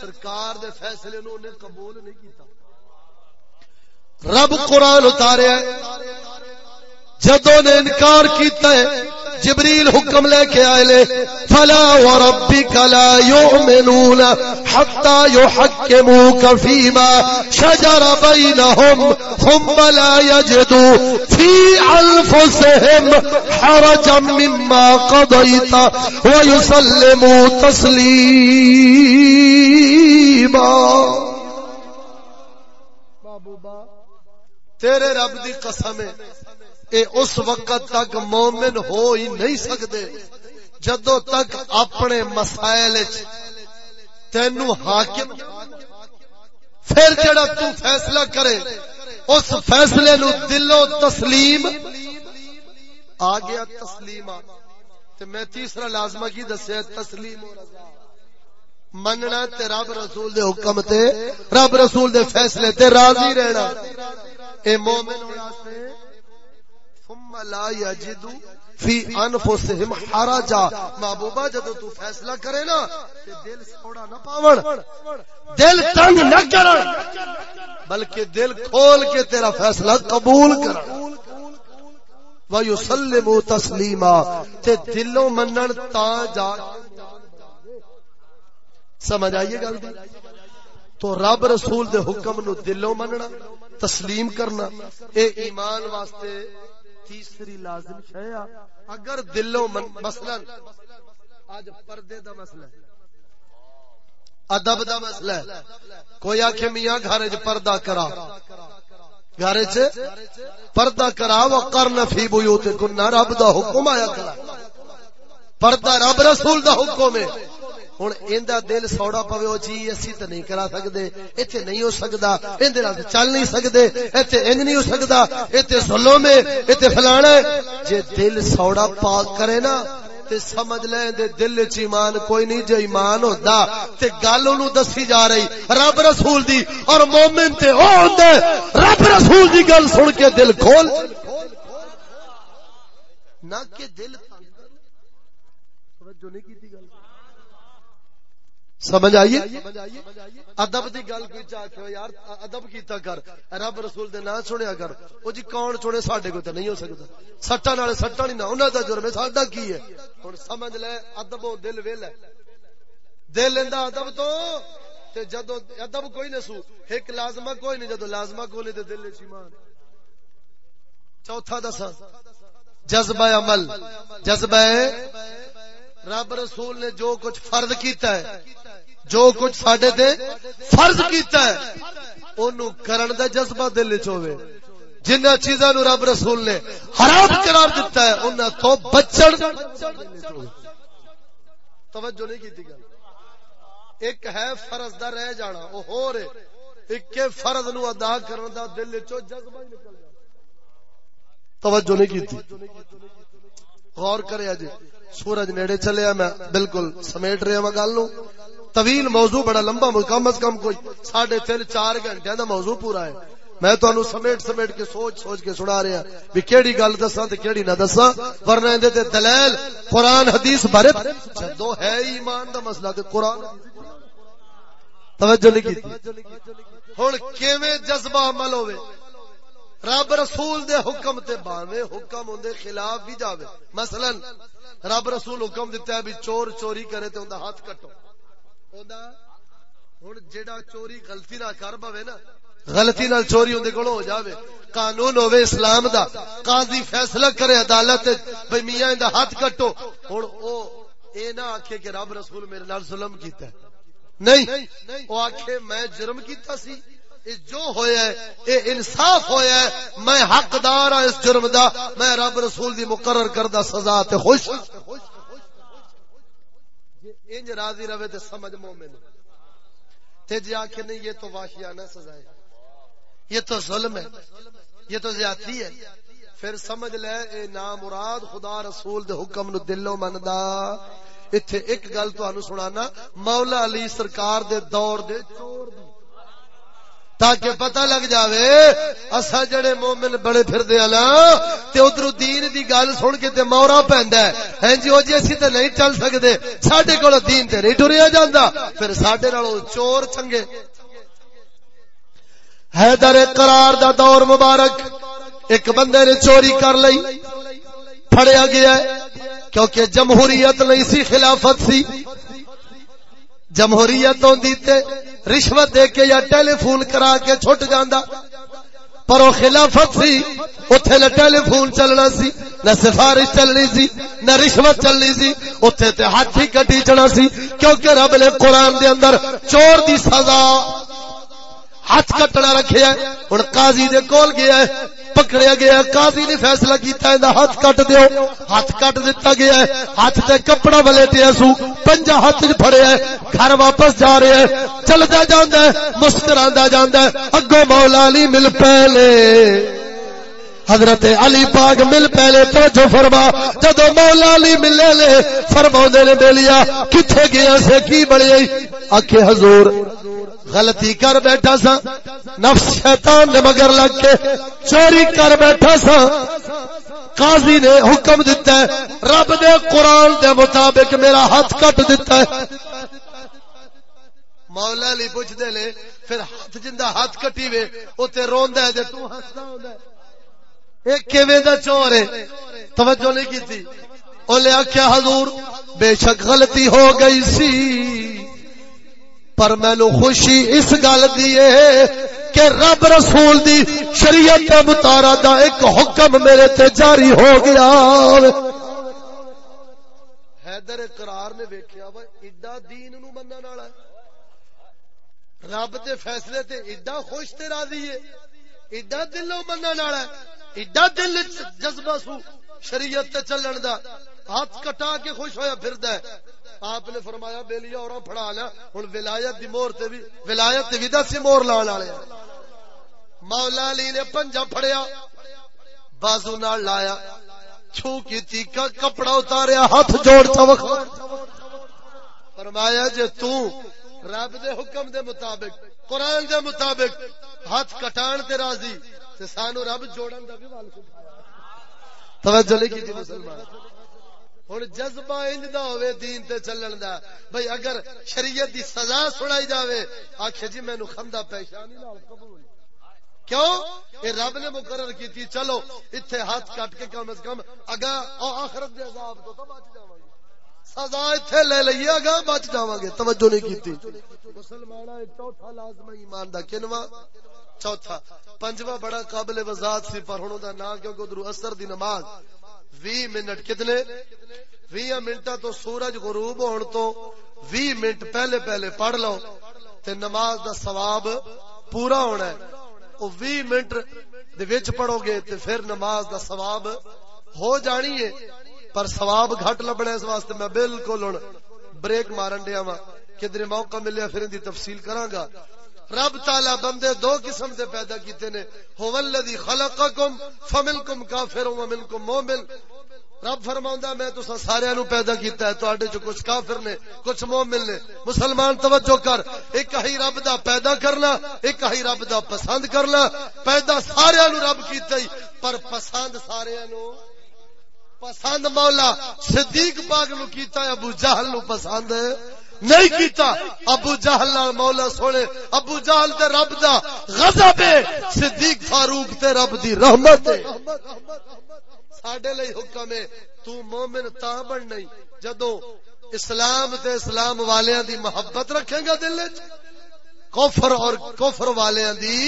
سرکار دے فیصلے نو نے قبول نہیں کیتا۔ رب قرآن اتاریا جدو نے انکار کیتا ہے، جبریل حکم لے کے آئے لے، فلا وربك لا يؤمنون حتى يحكموك فيما شجر بينهم ثم لا يجدوا في انفسهم حرجا مما قضيت ويسلموا تسليما تیرے رب دی قسم ہے۔ اے اس وقت تک مومن ہو ہی نہیں سکتے۔ جدو تک اپنے مسائل تینو حاکم، پھر جڑا تو فیصلہ کرے، اس فیصلے نو دلو تسلیم۔ آ گیا تسلیم تے میں تیسرا لازمہ کی دسیا تسلیم مننا تے رب رسول دے حکم تے، رب رسول دے فیصلے تے راضی رہنا۔ اے مومن ہونا سے ثم لا یجدو فی انفسهم حرجا۔ محبوبہ، جدو تو فیصلہ کرے نا، تے دل سوڑا نہ پاون۔ دل تنگ نہ کرن، بلکہ دل کھول کے تیرا فیصلہ قبول کرن۔ وَيُسَلِّمُ تَسْلِيمًا تے دلوں منن تا جا۔ سمجھ آئیے گل دی؟ تو رب رسول دے حکم نو دلوں مننا، تسلیم کرنا، اے ایمان واسطے تیسری لازم شے اگر دلوں من مثلا اج پردے دا مسئلہ ہے، ادب دا مسئلہ ہے، کوئی آکھے میاں گھر وچ پردہ کرا۔ گھر وچ پردہ کرا وقرن فی بیوتکن، رب دا حکم آیا کرا۔ پردہ رب رسول دا حکم ہے۔ ہوں ایندا دل سوڑا پوے او جی اسی تے نہیں کرا سکدے ایتھے نہیں ہو سکدا ایندے نال چل نہیں سکدے ایتھے انج نہیں ہو سکدا ایتھے ظلم ہے ایتھے فلانا ہے جے دل سوڑا پاک کرے نا تے سمجھ لیں دے دل وچ ایمان کوئی نہیں جے ایمان ہوندا تے گل اونوں دسی جا رہی رب رسول دی اور مومن تے او ہوندا رب رسول دی گل سن کے دل کھول نہ کہ دل توجہ نہیں کیتی سمجھ آئیے ادب دی گل کوئی چاہ کے یار، ادب کیتا کر، رب رسول دے نہ سنیا کر، او جی کون سنے ساڈے کو تے نہیں ہو سکدا سٹا نال سٹا نہیں نہ، انہاں دا جرم ساڈا کی ہے؟ ہن سمجھ لے، ادب او دل ویلا دل لیندا ادب تو، تے جدو ادب کوئی نہ سو ایک لازمہ کوئی نہیں جدو لازمہ کوئی نہیں تے دل وچ ایمان چوتھا دساں، جذبہ عمل۔ جذبہ رب رسول نے جو کچھ فرض کیتا ہے جو کچھ ساڈے تے فرض کیتا ہے، اونوں کرن دا جذبہ دل وچ ہوے جنہ چیزاں نو رب رسول نے حرام قرار دیتا ہے انہاں تو بچن۔ توجہ نہیں کیتی گل۔ ایک ہے فرض دا رہ جانا، او ہو رے ایک کے فرض نو ادا کرن دا دل وچوں جذبہ ہی نکل جائے توجہ نہیں کیتی۔ غور کرے اجے، سورج نیڑے چلیا میں بالکل سمیٹ رہا ہوں گل نو طویل موضوع، بڑا لمبا کم از کم کوئی ساڑھے تین، چار گھنٹے دا موضوع پورا ہے۔ میں تو سمیٹ سمیٹ کے سوچ سوچ کے سنا رہا ہاں بھی کیڑی گل دسا تے کیڑی نہ دسا ورنہ اندے تے دلیل قرآن، حدیث بارے جدو ہے ایمان دا مسئلہ تے قرآن۔ توجہ نہیں کی۔ ہن کیویں جذبہ عمل ہوے رب رسول دے حکم تے باویں حکم اون دے خلاف بھی جاوے۔ مثلا رب رسول حکم دیتا ہے بھی چور چوری کرے تے اوندا ہاتھ کٹو۔ ہن جیڑا چوری غلطی نہ کر پاوے نا، غلطی نال چوری اندے کول ہو جاوے۔ قانون ہوے اسلام دا۔ قاضی فیصلہ کرے عدالت بھئی میاں ایندا ہاتھ کٹو۔ ہن او اے نہ آکھے کہ رب رسول میرے نال ظلم کیتا ہے۔ نہیں، او آکھے میں جرم کیتا سی۔ جو ہویا ہے، اے انصاف ہویا ہے، میں حقدار ہاں اس جرم دا۔ میں رب رسول دی مقرر کردہ سزا تے خوش ہاں۔ انج راضی رہے تے سمجھ مومن۔ تے جی آکھے نہیں، یہ تو واحیانہ سزا ہے۔ یہ تو ظلم ہے۔ یہ تو زیادتی ہے۔ پھر سمجھ لے، اے نام مراد خدا رسول دے حکم نو دلوں مندا ایتھے ایک گل تانوں سنانا، مولا علی سرکار دے دور دے چور دی۔ تاکہ پتہ لگ جاوے اسا جڑے مومن بڑے پھردے نا تے ادھر دین دی گل سن کے تے مورا پیندا ہے۔ ہیں جی او جی اسی تے نہیں چل سکدے۔ ساڈے کول دین تے نہیں ٹریا جاندا۔ پھر ساڈے نالوں چور چنگے۔ حیدر قرار دا دور مبارک ایک بندے نے چوری کر لئی، پھڑیا گیا ہے، کیونکہ جمہوریت نہیں سی، خلافت سی۔ جمہوریت ہوندی تے رشوت دے کے یا ٹیلی فون کرا کے چھٹ جاندا۔ پر وہ خلافت سی اتنے نہ ٹیلی فون چلنا سی، نہ سفارش چلنی سی، نہ رشوت چلنی سی اتنے تے ہاتھ ہی کٹی چنا سی۔ کیونکہ رب نے قرآن دے اندر چور دی سزا ہاتھ کٹنا رکھے ہے۔ ہوں قاضی دے کول گیا ہے۔ پکڑیا گیا، قاضی نے فیصلہ کیتا ہے ہاتھ کٹ دیو۔ ہاتھ کٹ دیتا گیا ہے، ہاتھ تے کپڑا ولیٹیا سو پنجا ہاتھ چ پھڑیا ہے، گھر واپس جا رہا ہے چلدا جاندا ہے مسکراندا جاندا ہے، اگوں مولا علی مل پہلے۔ حضرت علی پاک مل پہلے توجہ فرما، جدو مولا علی ملے لے فرما نے بے کتنے گیا سے کی بڑی آخے حضور، غلطی کر بیٹھا سا، نفس شیطان نے مگر لگ کے چوری کر بیٹھا سا۔ قاضی نے حکم دیتا ہے، رب دے قرآن دے مطابق میرا ہاتھ کٹ دیتا ہے۔ مولا علی پوچھ دے لے، پھر ہاتھ جندہ ہاتھ کٹی وے، اوتے روندا ہے تے تو ہسدا ہوندا ہے۔ ایک کیویں دا چور ہے؟ توجہ نہیں کیتی اولے آکھیا، حضور، بے شک غلطی ہو گئی سی۔ پر مینو خوشی اس گل دی کہ رب رسول دی شریعت متارا دا ایک حکم میرے تے جاری ہو گیا۔ حیدر قرار نے ویکھیا وا، ایڈا دین نو منن والا رب دے فیصلے تے ایڈا خوش تے راضی ہے۔ ایڈا دلوں منن والا ایڈا دل جذبہ سو شریعت تے چلن دا، ہاتھ کٹا کے خوش ہویا پھردا ہے۔ آپ نے فرمایا بیلیا اور پڑا لیا۔ ہوں ولایت دی مور تے بھی، ولایت بھی دس مور لان والے مولا علی نے پنجا پھڑیا، بازو نال لایا۔ چھو کی تیکا کپڑا اتاریا، ہاتھ جوڑ چوک فرمایا، جے تو رب دے حکم دے مطابق، قرآن دے مطابق ہاتھ کٹان تے راضی تے سانو رب جوڑن دا بھی وال سکھایا۔ توجہ نہیں کی جی مسلمان۔ ہوں جذبہ انج ہوئے دین تے چلن دا۔ بھئی اگر شریعت دی سزا سنائی جاوے آخے جی مینو خندہ پیشانی نال قبول۔ کیوں؟ اے رب نے مقرر کی تھی چلو، اتھے ہاتھ کٹ کے کم از کم اگا آخرت دے عذاب تو تو بچ جاواں سزا اتھے لے لئیے اگا بچ جاواں گے توجہ نہیں کیتی۔ مسلماناں چوتھا لازم ایمان دا کنواں، چوتھا۔ پنجواں بڑا قابل وضاحت سی، پر ہن دا نام، کیونکہ ادھر اثر دی نماز۔ وی منٹ کتنے؟ وی منٹ تو سورج غروب ہون تو وی منٹ پہلے پہلے پڑھ لو، تے نماز دا ثواب پورا ہونا ہے۔ او وی منٹ دے وچ پڑھو گے، تے پھر نماز دا ثواب ہو جانی ہے۔ پر ثواب گھٹ لبنا اس واسطے میں بالکل ہن بریک مارن دیا وا کدھر موقع ملیا پھر ان دی تفصیل کراں گا۔ رب تعالی بندے دو قسم دے پیدا کیتے نے۔ هو الذی خلقکم فمنکم کافر ومنکم مؤمن رب فرماوندا میں تسا سارے نو پیدا کیتا ہے، تواڈے چ کچھ کافر نے، کچھ مومن نے۔ مسلمان توجہ کر، ایک ہی رب دا پیدا کرنا، ایک ہی رب دا پسند کرنا۔ پیدا سارے نو رب کیتا ہی، پر پسند سارے نو پسند مولا، صدیق پاک نو کیتا ابو جہل نو پسند نہیں کیتا، ابو جہل نال مولا سونے، ابو جہل تے رب دا غضب ہے۔ صدیق فاروق تے رب دی رحمت ہے۔ ساڈے لئی حکم ہے، تو مومن تا بن نہیں جدو اسلام تے اسلام والیاں دی محبت رکھے گا دل وچ، کفر اور کفر والیاں دی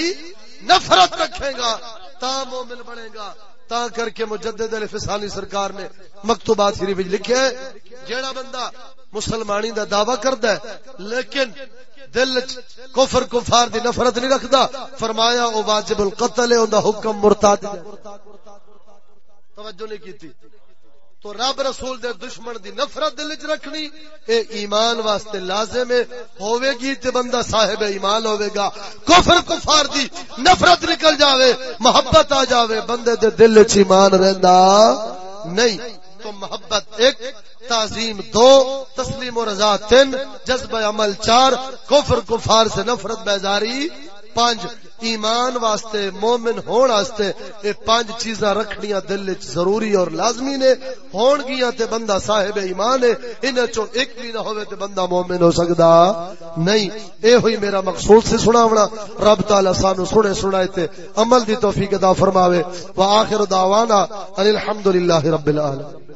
نفرت رکھے گا، تا مومن بنے گا۔ تا کر کے مجدد الفسانی سرکار نے مکتوبات شریف وچ لکھیا ہے، جیڑا بندہ مسلمانی دا دعوی کردا ہے، لیکن دل کفر کفار دی نفرت نہیں رکھدا، فرمایا او واجب القتل ہے، اوندا حکم مرتد توجہ نہیں کیتی۔ تو رب رسول دے دشمن دی نفرت دل وچ رکھنی، اے ایمان واسطے لازم ہے ہوے گی تے بندہ صاحب ایمان ہوے گا۔ کفر کفار دی نفرت نکل جاوے، محبت آ جاوے، بندے دے دل وچ ایمان رہندا نہیں۔ تو محبت ایک، تعظیم دو، تسلیم و رضا تین جذب عمل چار، کفر کفار سے نفرت بیزاری پانچ ایمان واسطے، مومن ہون واسطے اے پانچ چیزاں رکھنیاں دل وچ ضروری اور لازمی نے۔ ہون گیاں تے بندہ صاحب ایمان ہے، انہاں چوں ایک بھی نہ ہوے تے بندہ مومن ہو سکدا۔ نہیں اے ہوئی میرا مقصود سے سناونا۔ رب تعالی سانو سنے سنائے تے عمل دی توفیق عطا فرماوے۔ واخر دعوانا ان الحمدللہ رب العالمین۔